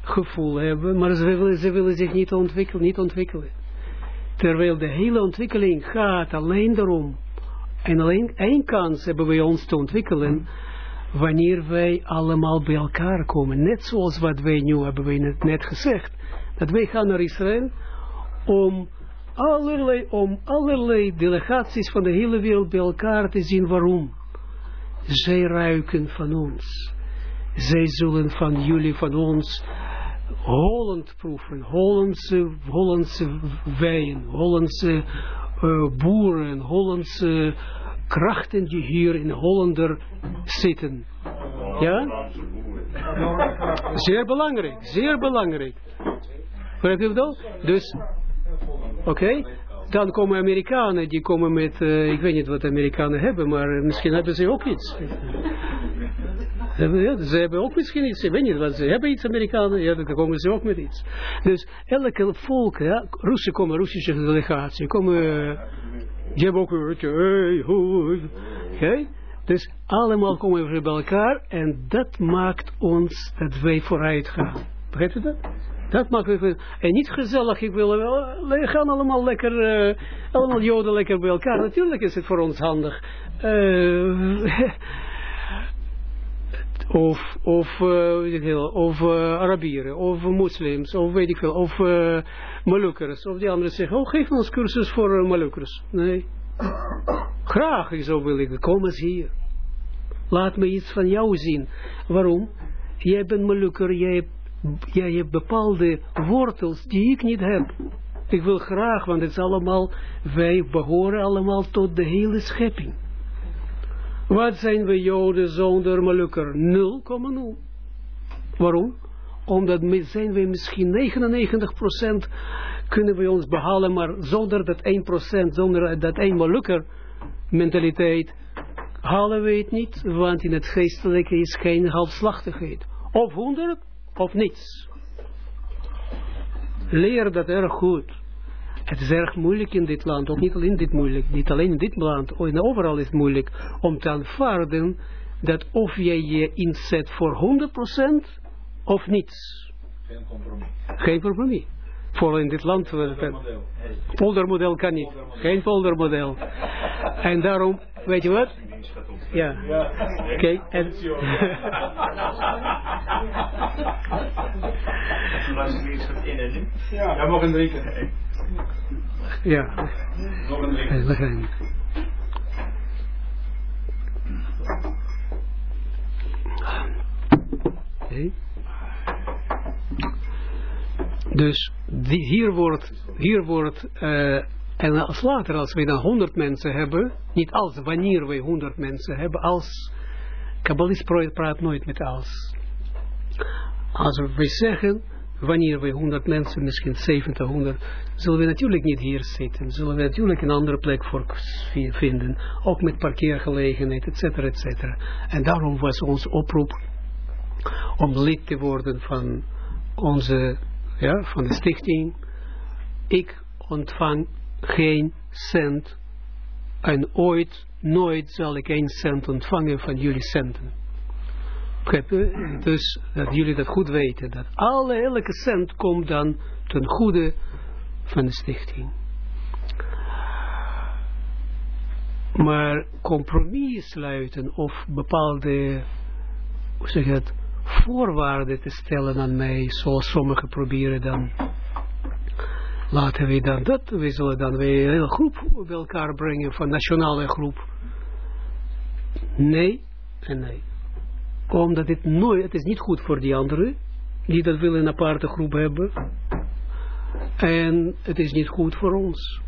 gevoel hebben, maar ze willen, ze willen zich niet ontwikkelen, niet ontwikkelen. Terwijl de hele ontwikkeling gaat alleen daarom. En alleen één kans hebben wij ons te ontwikkelen, wanneer wij allemaal bij elkaar komen. Net zoals wat wij nu hebben wij net gezegd. Dat wij gaan naar Israël om allerlei, om allerlei delegaties van de hele wereld bij elkaar te zien. Waarom? Zij ruiken van ons. Zij zullen van jullie, van ons, Holland proeven. Hollandse, Hollandse wijn, Hollandse uh, boeren, Hollandse krachten die hier in Hollander zitten. Ja? Zeer belangrijk, zeer belangrijk. Begrijp je dat? Dus, oké. Dan komen Amerikanen, die komen met, uh, ik weet niet wat Amerikanen hebben, maar misschien hebben ze ook iets. Ja, ze hebben ook misschien iets, ik weet niet wat ze hebben iets Amerikanen, ja, dan komen ze ook met iets. Dus elke volk, ja, Russen komen, Russische delegatie, komen, die hebben ook okay? Dus allemaal komen we bij elkaar en dat maakt ons dat wij vooruit gaan. Begrijpt u dat? Dat maakt we, en niet gezellig, ik wil, we gaan allemaal lekker, uh, allemaal joden lekker bij elkaar. Natuurlijk is het voor ons handig. Uh, of, of, uh, of Arabieren, of moslims, of weet ik veel, of uh, Malukkers, of die anderen zeggen, oh geef ons cursus voor Malukkers. Nee. Graag, zo wil ik, kom eens hier. Laat me iets van jou zien. Waarom? Jij bent Malukker, jij hebt, jij hebt bepaalde wortels die ik niet heb. Ik wil graag, want het is allemaal, wij behoren allemaal tot de hele schepping. Wat zijn we Joden zonder Malukker? 0,0. Waarom? Omdat zijn we misschien 99% kunnen we ons behalen, maar zonder dat 1%, zonder dat 1 Malukker mentaliteit, halen we het niet, want in het geestelijke is geen halfslachtigheid. Of 100 of niets. Leer dat erg goed. Het is erg moeilijk in dit land, ook niet alleen dit moeilijk, niet alleen in dit land, overal is het moeilijk om te aanvaarden dat of jij je inzet voor 100% of niets. Geen compromis. Geen compromis. Vooral in dit land. Poldermodel. Poldermodel kan niet. Geen poldermodel. En daarom, weet je wat? Ja. ja. Kijk, en... Ja. Ja, mogen drinken. Ja. Nog een drinken. Oké. Dus hier wordt, hier wordt uh, en als later, als we dan 100 mensen hebben, niet als wanneer we 100 mensen hebben, als Kabbalist praat nooit met als. Als we zeggen, wanneer we 100 mensen, misschien 70, 100, zullen we natuurlijk niet hier zitten. Zullen we natuurlijk een andere plek voor vinden. Ook met parkeergelegenheid, et cetera, et cetera. En daarom was onze oproep om lid te worden van onze, ja, van de stichting. Ik ontvang geen cent en ooit, nooit zal ik één cent ontvangen van jullie centen. Dus dat jullie dat goed weten, dat alle, elke cent komt dan ten goede van de stichting. Maar compromis sluiten of bepaalde, hoe zeg je het, voorwaarden te stellen aan mij, zoals sommigen proberen dan laten we dan dat, we zullen dan weer een hele groep bij elkaar brengen, van nationale groep. Nee en nee. Omdat het nooit, het is niet goed voor die anderen, die dat willen een aparte groep hebben. En het is niet goed voor ons.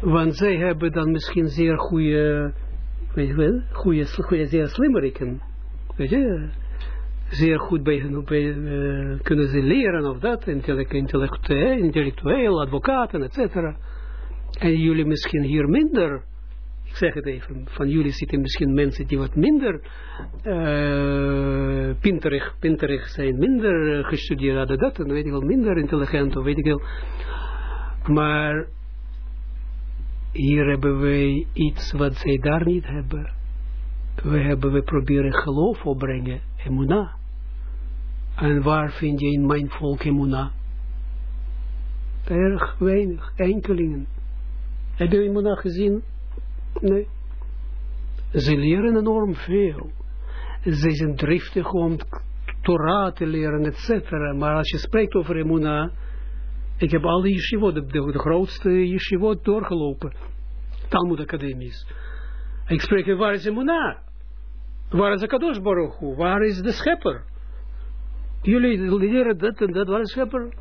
Want zij hebben dan misschien zeer goede, weet je wel, goede, goede zeer slimmeriken. Weet je, zeer goed bij, uh, kunnen ze leren of dat, intellectueel, intellectueel advocaten, etc. En jullie misschien hier minder ik zeg het even, van jullie zitten misschien mensen die wat minder uh, pinterig, pinterig zijn, minder gestudeerd hadden dat, en weet ik wel, minder intelligent, of weet ik wel. Maar hier hebben wij iets wat zij daar niet hebben. We hebben, we proberen geloof opbrengen, emuna. En waar vind je in mijn volk emuna? Erg weinig, enkelingen. Heb je emuna gezien? Nee. Ze leren enorm veel. Ze zijn driftig om Torah te leren, et cetera. Maar als je spreekt over emuna, ik heb al die yeshivot, de, de, grootste yeshivot doorgelopen. Talmud Academisch. Ik spreek, waar is emuna? Waar is de Kadosh Baruch Hu? Waar is de schepper? Jullie leren dat en dat, de schepper?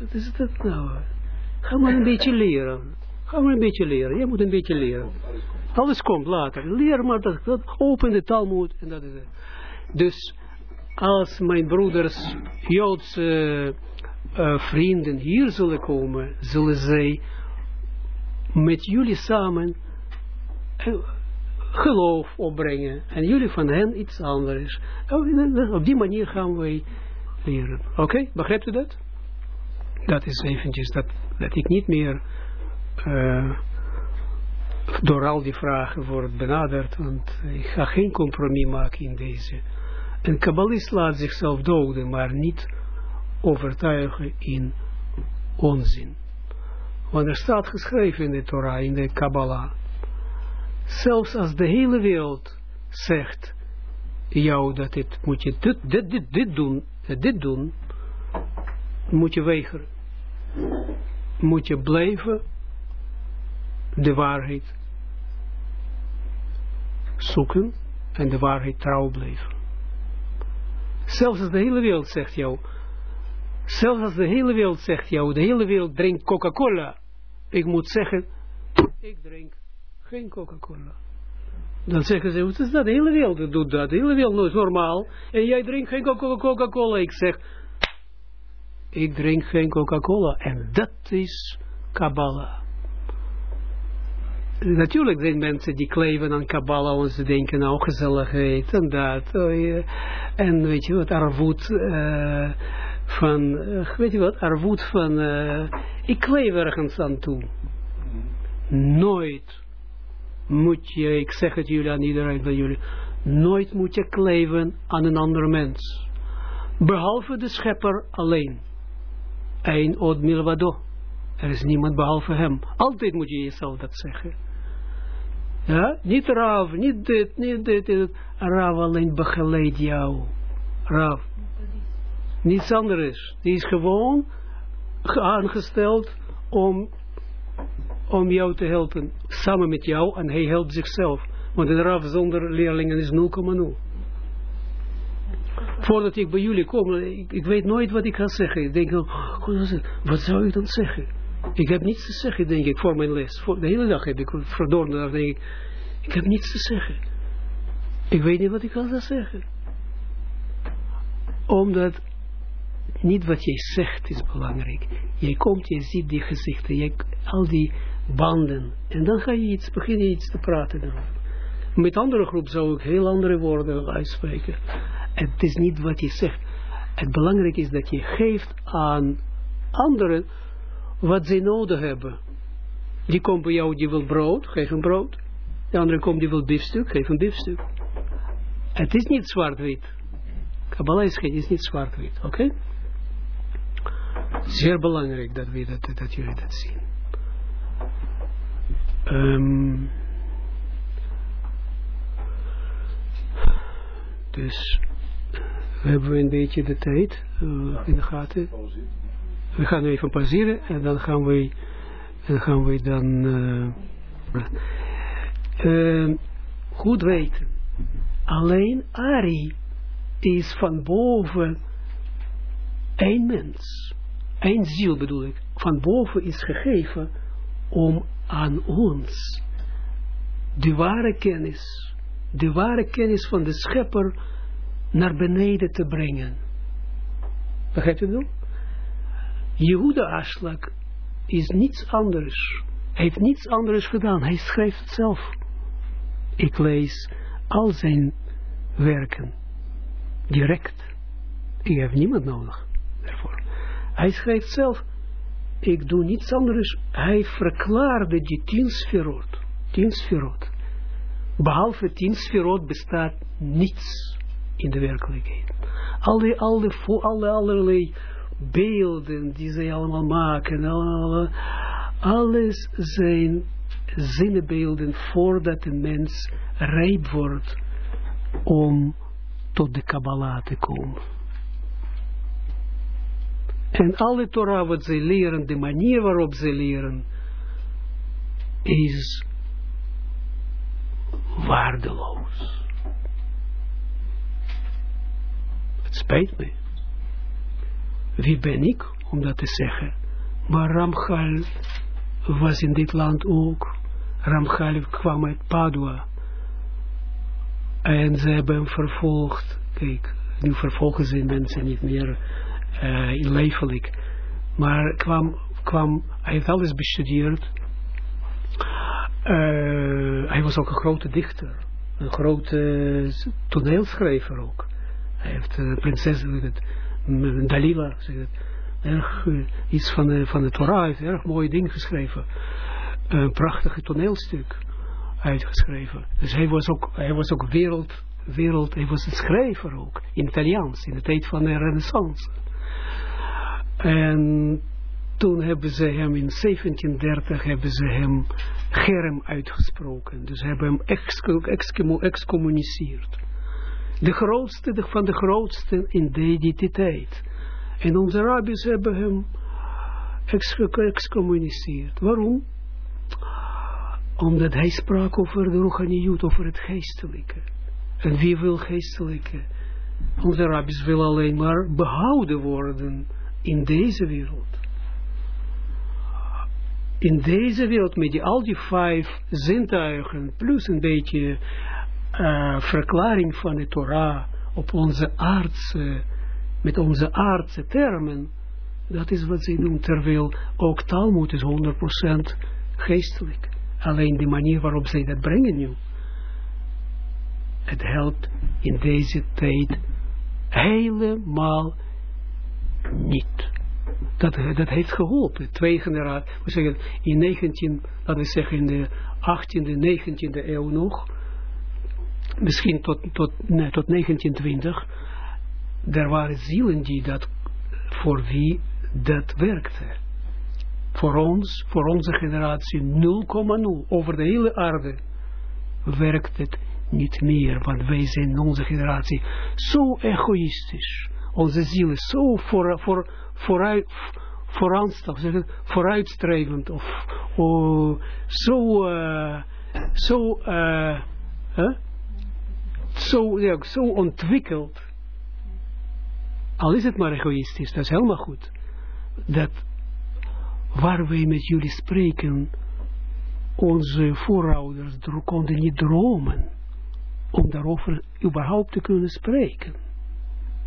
Wat is dat nou? Ga maar een beetje leren. Ga maar een beetje leren. Je moet een beetje leren. Alles komt later. Leer maar dat, dat open de Talmud. En dat is het. Dus als mijn broeders Joodse uh, vrienden hier zullen komen, zullen zij met jullie samen uh, geloof opbrengen. En jullie van hen iets anders. Oh, op die manier gaan wij leren. Oké, okay? begrijpt u dat? Dat is eventjes dat, dat ik niet meer uh, door al die vragen word benaderd, want ik ga geen compromis maken in deze. Een kabbalist laat zichzelf doden, maar niet overtuigen in onzin. Want er staat geschreven in de Torah, in de Kabbalah, zelfs als de hele wereld zegt jou dat dit moet je dit, dit, dit, dit doen, dit doen, moet je weigeren. Moet je blijven de waarheid zoeken en de waarheid trouw blijven. Zelfs als de hele wereld zegt jou, zelfs als de hele wereld zegt jou, de hele wereld drinkt Coca-Cola, ik moet zeggen, ik drink geen Coca-Cola. Dan zeggen ze, wat is dat? De hele wereld doet dat. De hele wereld is normaal. En jij drinkt geen Coca-Cola. Ik zeg, ik drink geen Coca-Cola. En dat is Kabbalah. Natuurlijk zijn mensen die kleven aan Kabbalah, en ze denken nou gezelligheid en dat. Oh, En weet je wat, arvoed uh, van, uh, weet je wat, arvoed van, uh, ik kleef ergens aan toe. Nooit moet je, ik zeg het jullie aan iedereen van jullie, nooit moet je kleven aan een ander mens. Behalve de schepper alleen. Een od milvado. Er is niemand behalve hem. Altijd moet je jezelf dat zeggen. Ja, niet Rav, niet dit, niet dit, dit. Rav alleen begeleidt jou. Rav. Niets anders. Die is gewoon aangesteld om om jou te helpen, samen met jou, en hij helpt zichzelf. Want een raf zonder leerlingen is 0,0. Voordat ik bij jullie kom, ik, weet nooit wat ik ga zeggen. Ik denk, oh, wat zou ik dan zeggen? Ik heb niets te zeggen, denk ik, voor mijn les. Voor de hele dag heb ik verdorven, dan denk ik, ik heb niets te zeggen. Ik weet niet wat ik ga zeggen. Omdat niet wat jij zegt is belangrijk. Jij komt, je ziet die gezichten, jij, al die banden. En dan ga je iets, begin je iets te praten erover. Met andere groep zou ik heel andere woorden uitspreken. Het is niet wat je zegt. Het belangrijke is dat je geeft aan anderen wat zij nodig hebben. Die komt bij jou, die wil brood, geef een brood. De andere komt, die wil biefstuk, geef een biefstuk. Het is niet zwart-wit. Kabbalah is, niet zwart-wit, oké? Zeer belangrijk dat, we dat, dat jullie dat zien. Um, dus hebben we een beetje de tijd uh, in de gaten. We gaan even pauzeren en dan gaan we, gaan dan uh, uh, goed weten. Alleen Ari is van boven een mens. Een ziel bedoel ik. Van boven is gegeven om aan ons de ware kennis, de ware kennis van de schepper naar beneden te brengen. Begrijp je dat? Jehuda Aslak is niets anders. Hij heeft niets anders gedaan. Hij schrijft het zelf. Ik lees al zijn werken direct. Ik heb niemand nodig daarvoor. Hij schrijft zelf, ik doe niets anders. Hij verklaarde die tien sferot. Tien sferot. Behalve tien sferot bestaat niets in de werkelijkheid. Alle, alle, alle allerlei beelden die zij allemaal maken, alle, alles zijn zinnebeelden voordat een mens rijp wordt om tot de Kabbalah te komen. En alle Torah wat ze leren, de manier waarop ze leren, is waardeloos. Het spijt me. Wie ben ik om dat te zeggen? Maar Ramchal was in dit land ook. Ramchal kwam uit Padua. En ze hebben hem vervolgd. Kijk, nu vervolgen ze mensen niet meer uh, in levelijk. Maar kwam, kwam, hij heeft alles bestudeerd. Uh, hij was ook een grote dichter. Een grote toneelschrijver ook. Hij heeft uh, prinses, Dalila, zeg het, erg iets van de, van de Torah, heeft erg mooie dingen geschreven. Een prachtige toneelstuk uitgeschreven. Dus hij was ook, hij was ook wereld, wereld, hij was een schrijver ook, in Italiaans, in de tijd van de renaissance. En toen hebben ze hem in 1730 hebben ze hem germ uitgesproken. Dus hebben hem excommuniceerd. De grootste de, van de grootste in deze tijd. En onze rabbis hebben hem excommuniceerd. Waarom? Omdat hij sprak over de Rohaniyut, over het geestelijke. En wie wil geestelijke? Onze rabbis willen alleen maar behouden worden in deze wereld. In deze wereld met die, al die vijf zintuigen, plus een beetje uh, verklaring van de Torah op onze aardse, met onze aardse termen, dat is wat ze doen, terwijl ook Talmud is 100% geestelijk. Alleen de manier waarop zij dat brengen nu, het helpt in deze tijd helemaal niet. Dat, dat heeft geholpen. Twee generaties, we zeggen in 19, laten we zeggen in de 18e, 19e eeuw nog, misschien tot, tot, nee, tot 1920, er waren zielen die dat, voor wie dat werkte. Voor ons, voor onze generatie 0,0 over de hele aarde werkt het niet meer, want wij zijn onze generatie zo egoïstisch onze ziel is zo voor, voor, vooruit, vooruitstrevend of oh, zo, uh, zo, uh, huh? zo, ja, zo ontwikkeld. Al is het maar egoïstisch, dat is helemaal goed. Dat waar wij met jullie spreken, onze voorouders konden niet dromen om daarover überhaupt te kunnen spreken.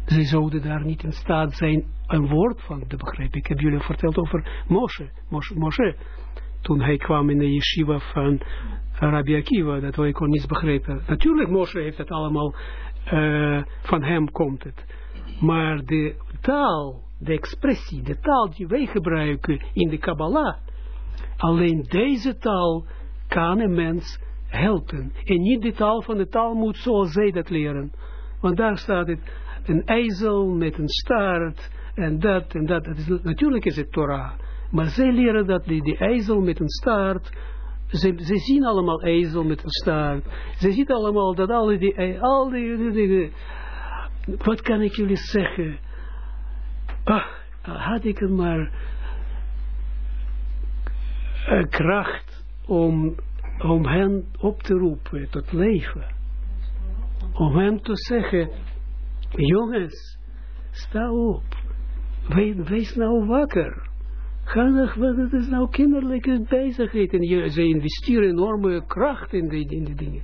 Zij zouden daar niet in staat zijn een woord van te begrijpen. Ik heb jullie verteld over Moshe. Moshe, toen hij kwam in de yeshiva van Rabbi Akiva, dat wij kon niets begrijpen. Natuurlijk, Moshe heeft het allemaal, uh, van hem komt het. Maar de taal, de expressie, de taal die wij gebruiken in de Kabbalah, alleen deze taal kan een mens helpen. En niet de taal van de taal moet zoals zij dat leren. Want daar staat het, een ijzel met een staart en dat en dat. is, natuurlijk is het Torah. Maar zij leren dat die, die ijzel met een staart, ze, zien allemaal ijzel met een staart. Ze zien allemaal dat al die, al die, die, wat kan ik jullie zeggen? Ach, had ik maar uh, kracht om, om hen op te roepen tot leven. Om hen te zeggen, Jongens, sta op. Wees nou wakker. Ga nog, wat is nou kinderlijke bezigheid. En je, ze investeren enorme kracht in die, in die dingen.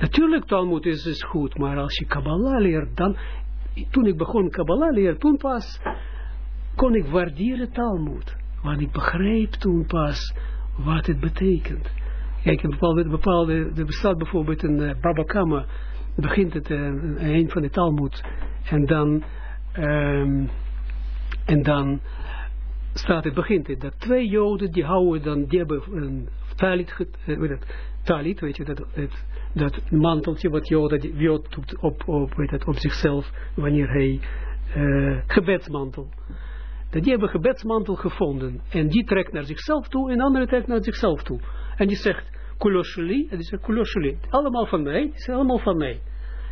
Natuurlijk, Talmud is, is goed, maar als je Kabbalah leert, dan, toen ik begon Kabbalah leren, toen pas kon ik waarderen Talmud. Want ik begreep toen pas wat het betekent. Kijk, een bepaalde, bepaalde, er bestaat bijvoorbeeld een uh, begint het, uh, een van de Talmud, en dan, um, en dan staat het, begint het, dat twee joden, die houden dan, die hebben een talit, uh, talit weet je, dat, het, dat manteltje wat joden, jood doet op, op, weet het, op zichzelf, wanneer hij, gebedsmantel, dat die hebben gebedsmantel gevonden. En die trekt naar zichzelf toe en de andere trekt naar zichzelf toe. En die zegt, kulosheli, en die zegt, kulosheli. Allemaal van mij, het is allemaal van mij.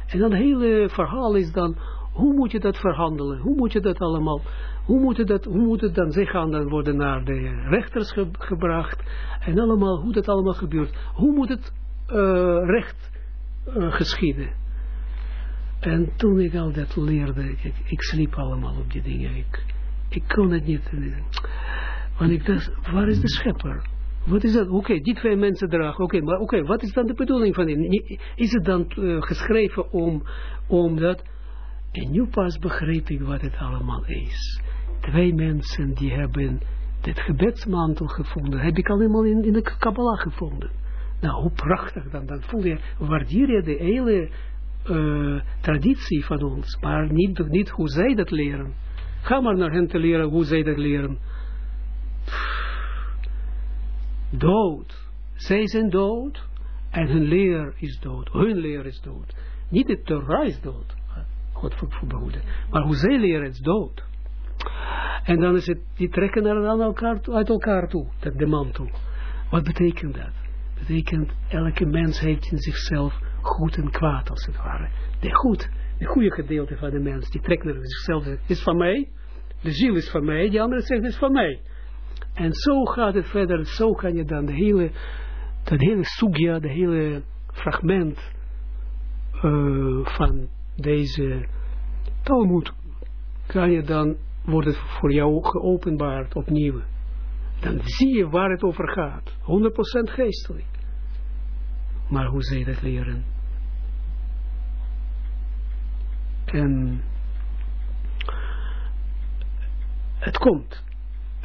En dan het hele verhaal is dan, hoe moet je dat verhandelen? Hoe moet je dat allemaal, hoe moet, het, dat, hoe moet het dan zich aan dan worden naar de rechters ge, gebracht? En allemaal, hoe dat allemaal gebeurt. Hoe moet het uh, recht uh, geschieden? En toen ik al dat leerde, ik, ik sliep allemaal op die dingen. Ik, ik kon het niet. Want ik dacht, waar is de schepper? Wat is dat? Oké, okay, die twee mensen dragen. Oké, okay, maar oké, okay, wat is dan de bedoeling van die? Is het dan uh, geschreven om, om dat? En nu pas begreep ik wat het allemaal is. Twee mensen die hebben dit gebedsmantel gevonden. Heb ik allemaal in, in de Kabbalah gevonden. Nou, hoe prachtig dan. Dan voel je, waardeer je de hele uh, traditie van ons. Maar niet, niet hoe zij dat leren. Ga maar naar hen te leren hoe zij dat leren. Dood. Zij zijn dood. En hun leer is dood. Hun leer is dood. Niet de Torah is dood. God verbehoeden. Maar hoe zij leren is dood. En dan is het, die trekken naar elkaar, uit elkaar toe. De mantel. Wat betekent dat? Betekent, elke mens heeft in zichzelf goed en kwaad als het ware. De goed de goede gedeelte van de mens, die trekt naar zichzelf, is van mij, de ziel is van mij, die andere zegt is van mij. En zo gaat het verder, zo kan je dan de hele, dat hele sugya, de hele fragment uh, van deze Talmud, kan je dan, wordt het voor jou geopenbaard opnieuw. Dan zie je waar het over gaat. 100% geestelijk. Maar hoe zij dat leren? En het komt.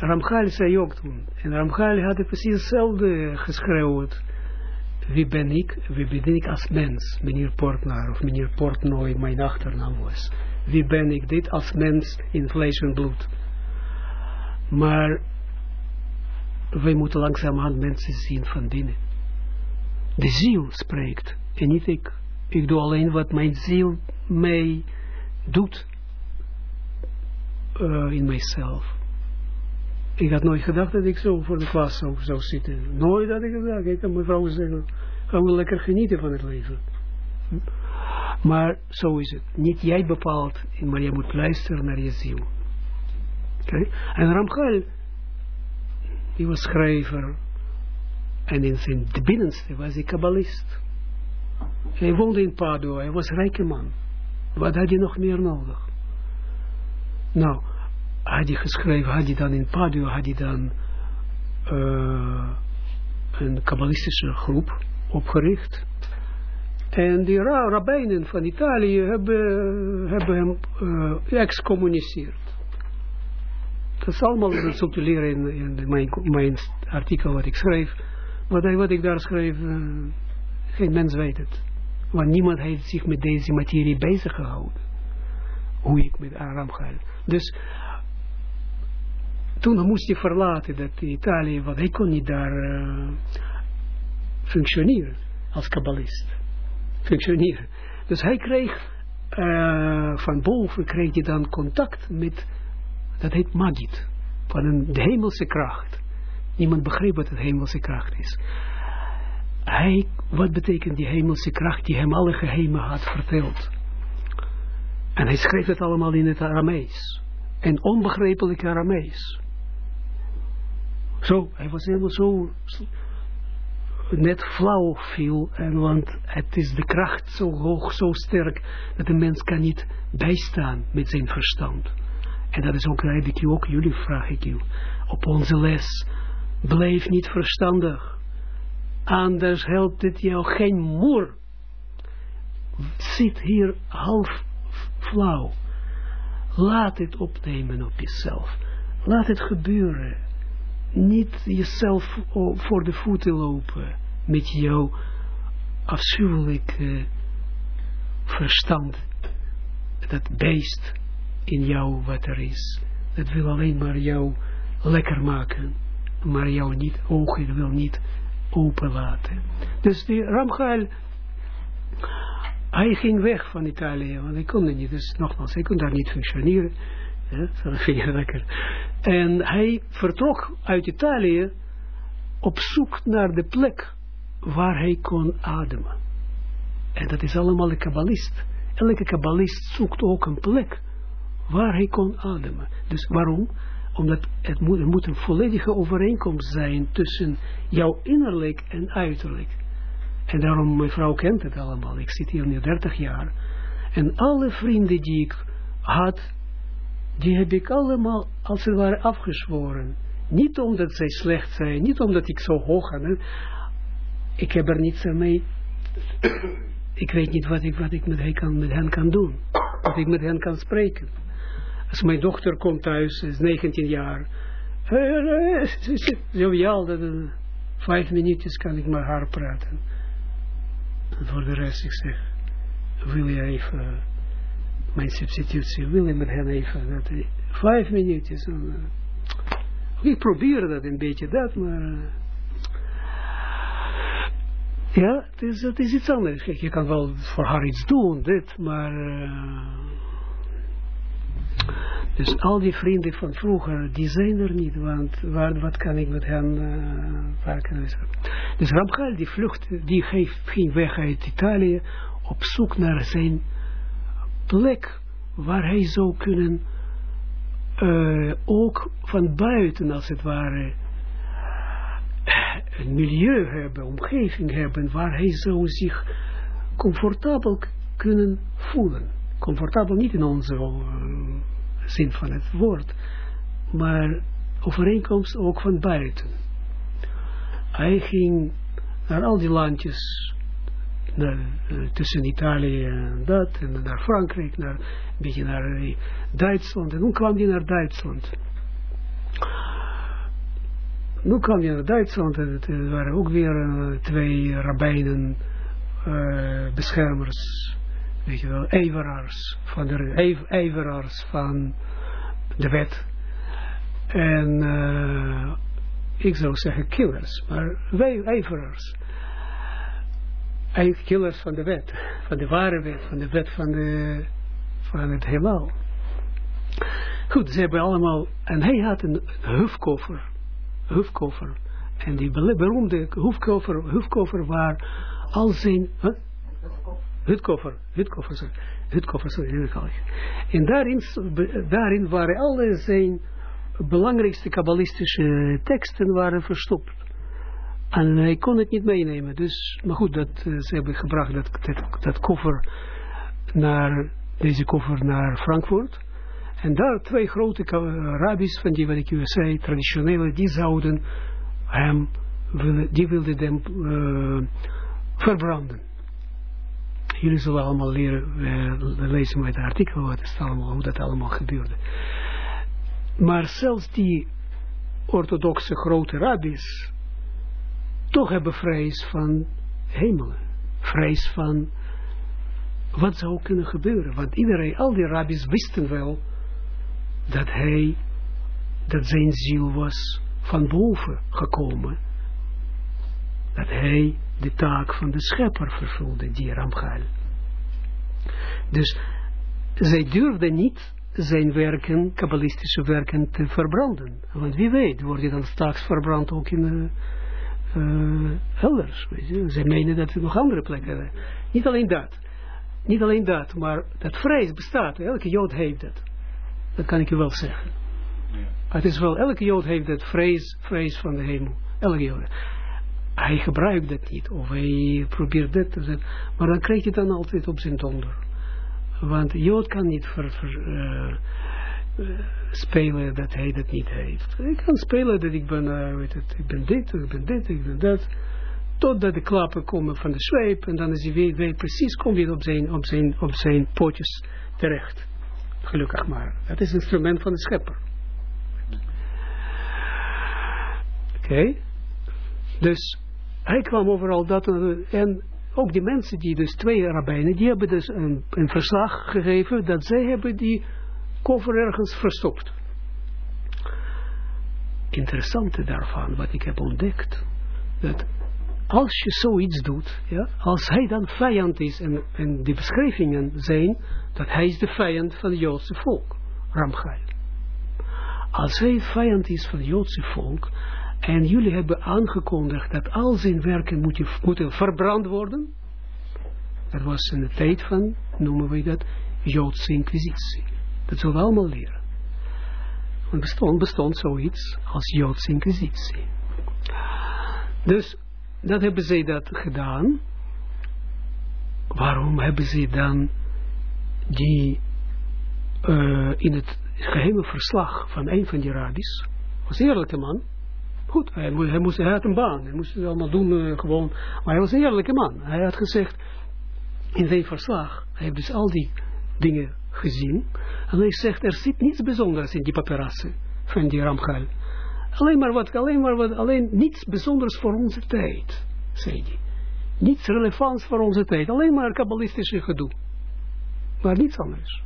Ramchal zei ook toen. En Ramchal had precies hetzelfde geschreeuwd. Wie ben ik? Wie ben ik als mens? Meneer Portnaar of meneer Portnoy, mijn achternaam was. Wie ben ik dit als mens in vlees en bloed? Maar wij moeten langzamerhand mensen zien van binnen. De ziel spreekt en niet ik. Ik doe alleen wat mijn ziel mij doet uh, in mijzelf. Ik had nooit gedacht dat ik zo voor de klas zou, zou zitten. Nooit had ik gedacht. Ik kan mevrouw zeggen, gaan we lekker genieten van het leven. Maar zo is het. Niet jij bepaalt, maar je moet luisteren naar je ziel. Okay? En Ramchal, die was schrijver. En in zijn binnenste was hij kabbalist. Hij woonde in Padua, hij was rijke man. Wat had hij nog meer nodig? Nou, had hij geschreven, had hij dan in Padua, had hij dan uh, een kabbalistische groep opgericht. En die ra rabbijnen van Italië hebben, hebben hem uh, excommuniceerd. Dat is allemaal te leren in, in mijn, mijn, artikel wat ik schreef. Wat, wat ik daar schreef, uh, geen mens weet het. Want niemand heeft zich met deze materie bezig gehouden. Hoe ik met Aram ga. Dus toen moest hij verlaten dat Italië, want hij kon niet daar uh, functioneren als kabbalist. Functioneren. Dus hij kreeg uh, van boven kreeg hij dan contact met, dat heet Magid, van een, hemelse kracht. Niemand begreep wat het hemelse kracht is hij, wat betekent die hemelse kracht die hem alle geheimen had verteld? En hij schreef het allemaal in het Aramees. En onbegrijpelijk Aramees. Zo, hij was helemaal zo net flauw viel, en want het is de kracht zo hoog, zo sterk, dat de mens kan niet bijstaan met zijn verstand. En dat is ook, heb ik ook, jullie vraag ik u, op onze les, blijf niet verstandig anders helpt het jou geen moer. Zit hier half flauw. Laat het opnemen op jezelf. Laat het gebeuren. Niet jezelf voor de voeten lopen. met jouw afschuwelijk uh, verstand, dat beest in jou wat er is, dat wil alleen maar jou lekker maken, maar jou niet ogen wil niet openlaten. Dus die Ramchal, hij ging weg van Italië, want hij kon niet, dus nogmaals, hij kon daar niet functioneren. Ja, lekker. En hij vertrok uit Italië op zoek naar de plek waar hij kon ademen. En dat is allemaal een kabbalist. Elke kabbalist zoekt ook een plek waar hij kon ademen. Dus waarom? Omdat het moet, er moet een volledige overeenkomst zijn tussen jouw innerlijk en uiterlijk. En daarom, mijn vrouw kent het allemaal. Ik zit hier nu 30 jaar. En alle vrienden die ik had, die heb ik allemaal als het ware afgezworen. Niet omdat zij slecht zijn, niet omdat ik zo hoog ben. Ik heb er niets mee. ik weet niet wat ik, wat ik met, hen kan, met hen kan doen. Wat ik met hen kan spreken. Als mijn dochter komt thuis, is 19 jaar. Joviaal, dat vijf minuutjes kan ik met haar praten. En voor de rest, ik zeg, wil je even, mijn substitutie, wil je met hen even, dat, vijf minuutjes. Ik probeer dat een beetje, dat, maar... Ja, het is, iets anders. Je kan wel voor haar iets doen, dit, maar... Dus al die vrienden van vroeger, die zijn er niet, want waar, wat kan ik met hen, uh, waar kan ik Dus Ramchal, die vlucht, die ging weg uit Italië op zoek naar zijn plek waar hij zou kunnen uh, ook van buiten als het ware een milieu hebben, omgeving hebben waar hij zou zich comfortabel kunnen voelen. Comfortabel niet in onze uh, zin van het woord, maar overeenkomst ook van buiten. Hij ging naar al die landjes, naar, uh, tussen Italië en dat, en naar Frankrijk, naar, een beetje naar uh, Duitsland. En hoe kwam hij naar Duitsland? Nu kwam hij naar Duitsland en het waren ook weer twee rabbijnen, beschermers, weet je wel, everaars van de everaars van de wet. En ik zou zeggen killers, maar wij everaars. Killers van de wet, van de ware wet, van de wet van, de, van het heelal. Goed, ze hebben allemaal, en hij had een hoofdkoffer, hoofdkoffer, en die beroemde hoofdkoffer, hoofdkoffer waar al zijn? Hutkoffer, Hutkoffer, sorry. Hutkoffer, sorry, En daarin, daarin waren alle zijn belangrijkste kabbalistische teksten waren verstopt. En hij kon het niet meenemen. Dus, maar goed, dat, uh, ze hebben gebracht dat, dat, koffer naar, deze koffer naar Frankfurt. En daar twee grote rabbis van die, wat ik u zei, traditionele, die zouden hem, die wilden hem uh, verbranden jullie zullen allemaal leren, lezen met het artikel wat is allemaal, hoe dat allemaal gebeurde. Maar zelfs die orthodoxe grote rabbis, toch hebben vrees van hemelen. Vrees van wat zou kunnen gebeuren. Want iedereen, al die rabbis wisten wel dat hij, dat zijn ziel was van boven gekomen. Dat hij de taak van de schepper vervulde, die Ramchal. Dus zij durfden niet zijn werken, kabbalistische werken, te verbranden. Want wie weet, wordt hij dan straks verbrand ook in uh, elders. Zij menen dat er nog andere plekken Niet alleen dat. Niet alleen dat, maar dat vrees bestaat. Elke Jood heeft dat. Dat kan ik je wel zeggen. Ja. Het is wel, elke Jood heeft dat vrees, vrees van de hemel. Elke Jood hij gebruikt dat niet, of hij probeert dat te zetten, maar dan krijg je dan altijd op zijn donder. Want Jood kan niet ver, ver, uh, spelen dat hij dat niet heeft. Ik kan spelen dat ik ben, weet het, ik ben dit, ik ben dit, ik ben dat, totdat de klappen komen van de zweep, en dan is hij weer, precies, kom je op zijn, op, zijn, op zijn pootjes terecht. Gelukkig maar. Het is een instrument van de schepper. Oké. Dus hij kwam overal dat en ook die mensen die dus twee rabbijnen, die hebben dus een, een verslag gegeven dat zij hebben die koffer ergens verstopt. Interessante daarvan, wat ik heb ontdekt, dat als je zoiets doet, ja, als hij dan vijand is, en, en die beschrijvingen zijn, dat hij is de vijand van het Joodse volk, Ramchai. Als hij vijand is van het Joodse volk, en jullie hebben aangekondigd dat al zijn werken moeten, moeten verbrand worden, dat was in de tijd van, noemen we dat, Joodse inquisitie. Dat zullen we allemaal leren. Want bestond, bestond zoiets als Joodse inquisitie. Dus dat hebben zij dat gedaan. Waarom hebben zij dan die uh, in het geheime verslag van een van die rabbis, was een eerlijke man, goed, hij, hij, moest, hij had een baan, hij moest het allemaal doen uh, gewoon, maar hij was een eerlijke man. Hij had gezegd, in zijn verslag, hij heeft dus al die dingen gezien, en hij zegt, er zit niets bijzonders in die papierassen van die Ramchal. Alleen maar wat, alleen maar wat, alleen niets bijzonders voor onze tijd, zei hij. Niets relevants voor onze tijd, alleen maar kabbalistische gedoe. Maar niets anders.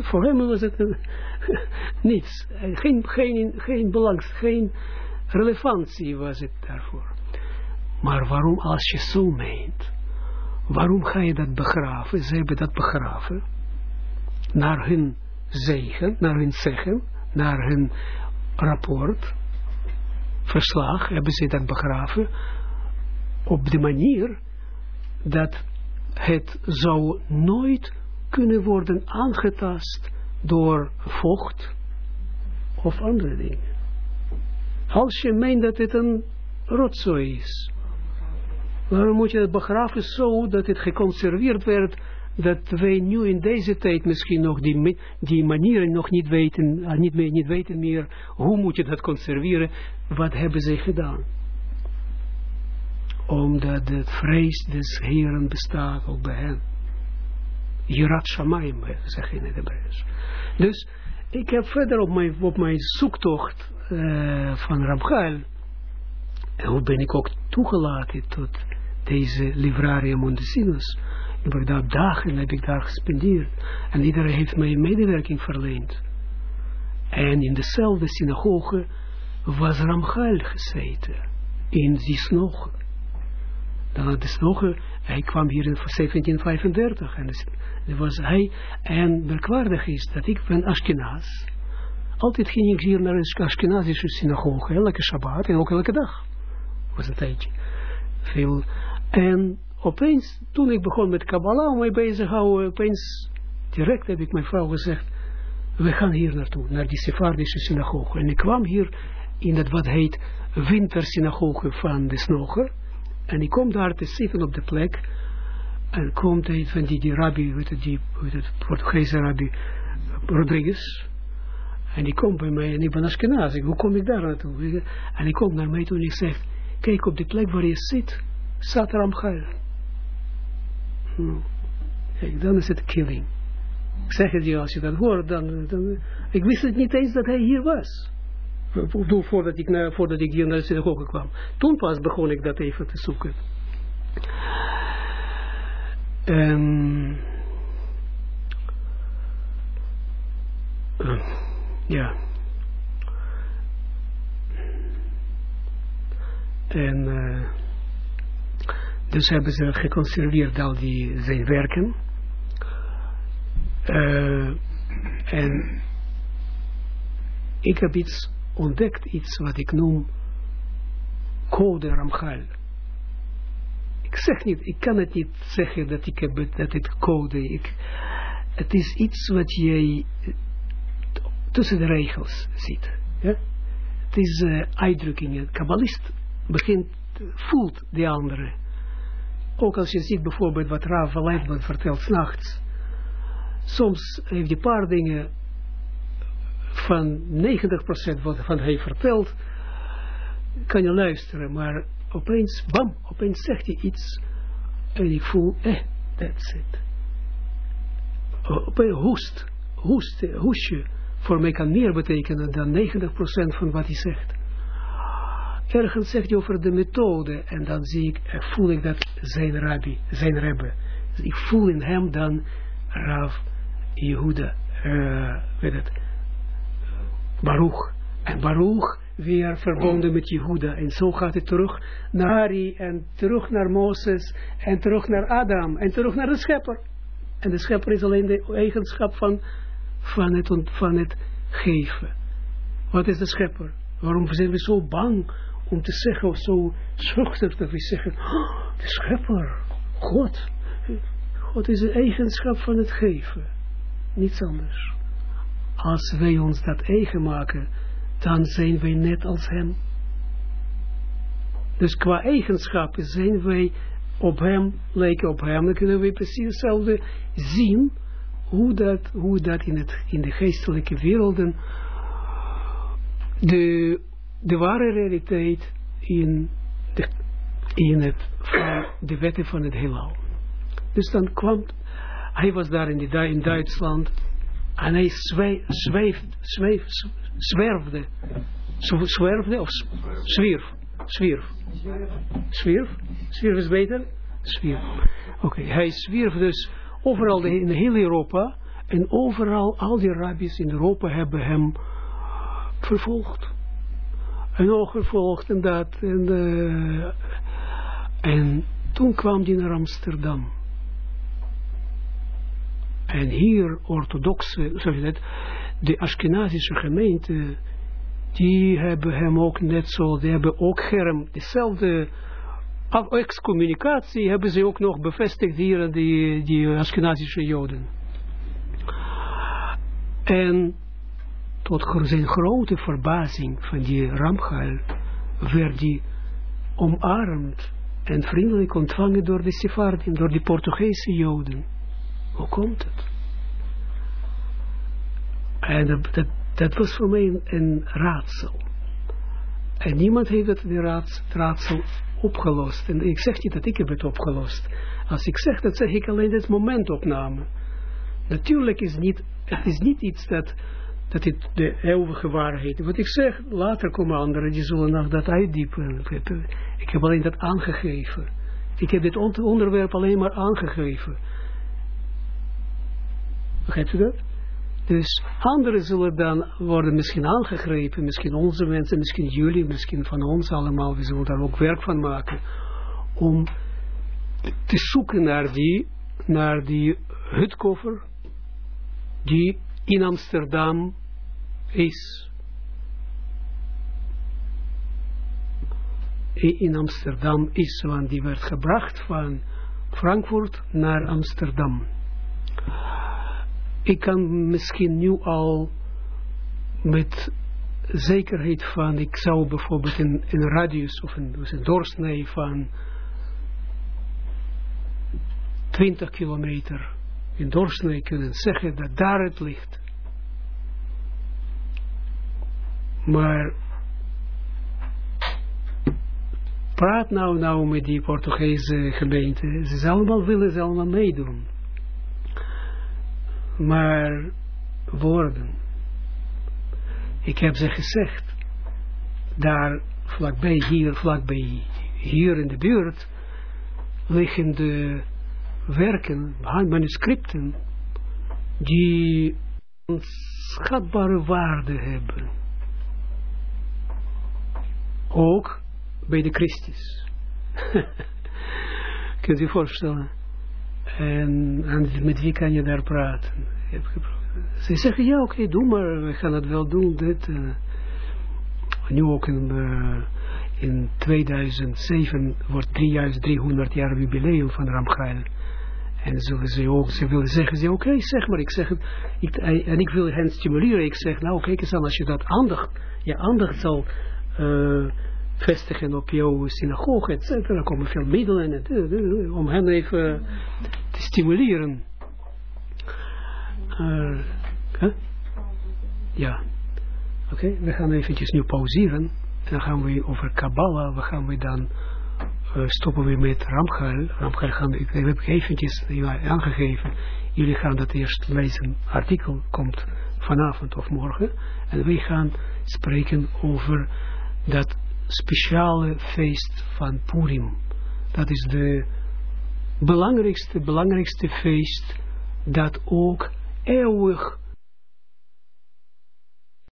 Voor hem was het uh, niets. Geen, geen, geen belangs, geen relevantie was het daarvoor. Maar waarom als je zo meent, waarom ga je dat begraven? Ze hebben dat begraven. Naar hun zegen, naar hun zeggen, naar hun rapport, verslag, hebben ze dat begraven op de manier dat het zou nooit kunnen worden aangetast door vocht of andere dingen. Als je meent dat het een rotzooi is, waarom moet je het begraven zo dat het geconserveerd werd, dat wij nu in deze tijd misschien nog die, die manieren nog niet weten, eh, niet, meer, niet weten meer, hoe moet je dat conserveren, wat hebben ze gedaan? Omdat het vrees des Heren bestaat ook bij hen. Jirat Shamayim, zeg in het Hebreeuws. Dus, ik heb verder op mijn, op mijn zoektocht uh, van en hoe ben ik ook toegelaten tot deze Livraria Mondesinus. Ik heb daar dagen heb ik daar gespendeerd. En iedereen heeft mij medewerking verleend. En in dezelfde synagoge was Ramchal gezeten. In die snoge. Dan had de snoge, hij kwam hier in 1735. En dat was hij. En merkwaardig is dat ik ben Ashkenaz. Altijd ging ik hier naar een Ashkenazische synagoge, elke Shabbat en ook elke dag. Was een tijdje. Veel. En opeens, toen ik begon met Kabbalah, om mij bezig houden, opeens, direct heb ik mijn vrouw gezegd, we gaan hier naartoe, naar die Sephardische synagoge. En ik kwam hier in dat wat heet wintersynagoge van de Snoger. En ik kom daar te zitten op de plek. En komt een van die, die rabbi, het, die, Portugese rabbi, Rodriguez. En die komt bij mij en ik ben Ashkenaz. Hoe kom ik daar naartoe? En ik komt naar mij toe en ik zeg, kijk op de plek waar je zit, staat Ramchal. Hm. Kijk, dan is het killing. Ik zeg het je, als je dat hoort, dan, ik wist het niet eens dat hij hier was. Voordat ik, voordat ik hier naar de synagoge kwam. Toen pas begon ik dat even te zoeken. Um, ja. En uh, dus hebben ze geconserveerd al die zijn werken. Uh, en ik heb iets ontdekt, iets wat ik noem code Ramchal. Ik zeg niet, ik kan het niet zeggen dat ik heb dat het code. Ik, het is iets wat jij tussen de regels ziet. Ja? Het is uh, uitdrukkingen. Kabbalist begint, voelt de andere. Ook als je ziet bijvoorbeeld wat Rav Leibman vertelt s'nachts. Soms heeft hij paar dingen van 90% wat van hij vertelt, kan je luisteren, maar opeens, bam, opeens zegt hij iets en ik voel, eh, that's it. Opeens hoest, hoest, hoestje, voor mij kan meer betekenen dan 90% van wat hij zegt. Ergens zegt hij over de methode, en dan zie ik, eh, voel ik dat zijn rabbi, zijn rebbe. Ik voel in hem dan Rav Jehuda, uh, weet het, Baruch. En Baruch weer verbonden met Jehuda. En zo gaat het terug naar Ari en terug naar Mozes en terug naar Adam en terug naar de schepper. En de schepper is alleen de eigenschap van, van, het, van het geven. Wat is de schepper? Waarom zijn we zo bang om te zeggen, of zo schuchter dat we zeggen, oh, de schepper, God. God is de eigenschap van het geven. Niets anders. Als wij ons dat eigen maken, dan zijn wij net als hem. Dus qua eigenschappen zijn wij op hem, lijken op hem, dan kunnen we precies hetzelfde zien, hoe dat, hoe dat in, het, in de geestelijke werelden de, de ware realiteit in, de, in het, van de wetten van het heelal. Dus dan kwam, hij was daar in, de, in Duitsland, en hij zweef, zweef, zwerfde, zwerfde of zwierf, zwierf, zwierf, zwierf is beter, zwierf. Oké, hij zwierf dus overal in heel Europa en overal, al die rabbis in Europa hebben hem vervolgd. En ook vervolgd en dat. En, uh, en toen kwam hij naar Amsterdam. En hier, orthodoxe, zeg dat, de Ashkenazische gemeente, die hebben hem ook net zo, die hebben ook hem, dezelfde excommunicatie hebben ze ook nog bevestigd hier, die, die Ashkenazische Joden. En tot zijn grote verbazing van die Ramchal werd die omarmd en vriendelijk ontvangen door de Sephardim, door de Portugese Joden. Hoe komt het? En dat, dat, was voor mij een, raadsel. En niemand heeft het, raadsel opgelost. En ik zeg niet dat ik heb het opgelost. Als ik zeg dat, zeg ik alleen het momentopname. Natuurlijk is niet, het is niet iets dat, dat het de eeuwige waarheid. Wat ik zeg, later komen anderen, die zullen nog dat uitdiepen. Ik heb alleen dat aangegeven. Ik heb dit onderwerp alleen maar aangegeven. Begrijpt u dat? Dus anderen zullen dan worden misschien aangegrepen, misschien onze mensen, misschien jullie, misschien van ons allemaal, we zullen daar ook werk van maken, om te zoeken naar die, naar die hutkoffer, die in Amsterdam is. In Amsterdam is, want die werd gebracht van Frankfurt naar Amsterdam ik kan misschien nu al met zekerheid van, ik zou bijvoorbeeld in een radius of een, dus doorsnee van 20 kilometer in doorsnee kunnen zeggen dat daar het ligt. Maar praat nou nou met die Portugese gemeente. Ze allemaal willen ze allemaal meedoen maar woorden. Ik heb ze gezegd, daar vlakbij, hier vlakbij, hier in de buurt, liggen de werken, manuscripten, die onschatbare waarde hebben. Ook bij de Christus. Kunt u voorstellen? En, en, met wie kan je daar praten? Ze zeggen, ja oké, doe maar, we gaan het wel doen, dit. Uh, nu ook in, uh, in 2007 wordt 300 jaar jubileum van Ramchael. En zullen ze ook, ze willen zeggen, ze oké, zeg maar, ik zeg het, ik, en ik wil hen stimuleren, ik zeg, nou kijk eens aan, als je dat aandacht, je aandacht zal uh, vestigen op jouw synagoge, et cetera. Er komen veel middelen et, uh, om hen even te stimuleren. Ja. Oké, we gaan eventjes nu pauzeren. En dan gaan we over Kabbalah, we gaan we dan stoppen we met Ramchal. Ramchal gaan we, ik heb eventjes aangegeven. Jullie gaan dat eerst lezen. Artikel komt vanavond of morgen. En wij gaan spreken over dat speciale feest van Purim. Dat is de belangrijkste, belangrijkste feest dat ook eeuwig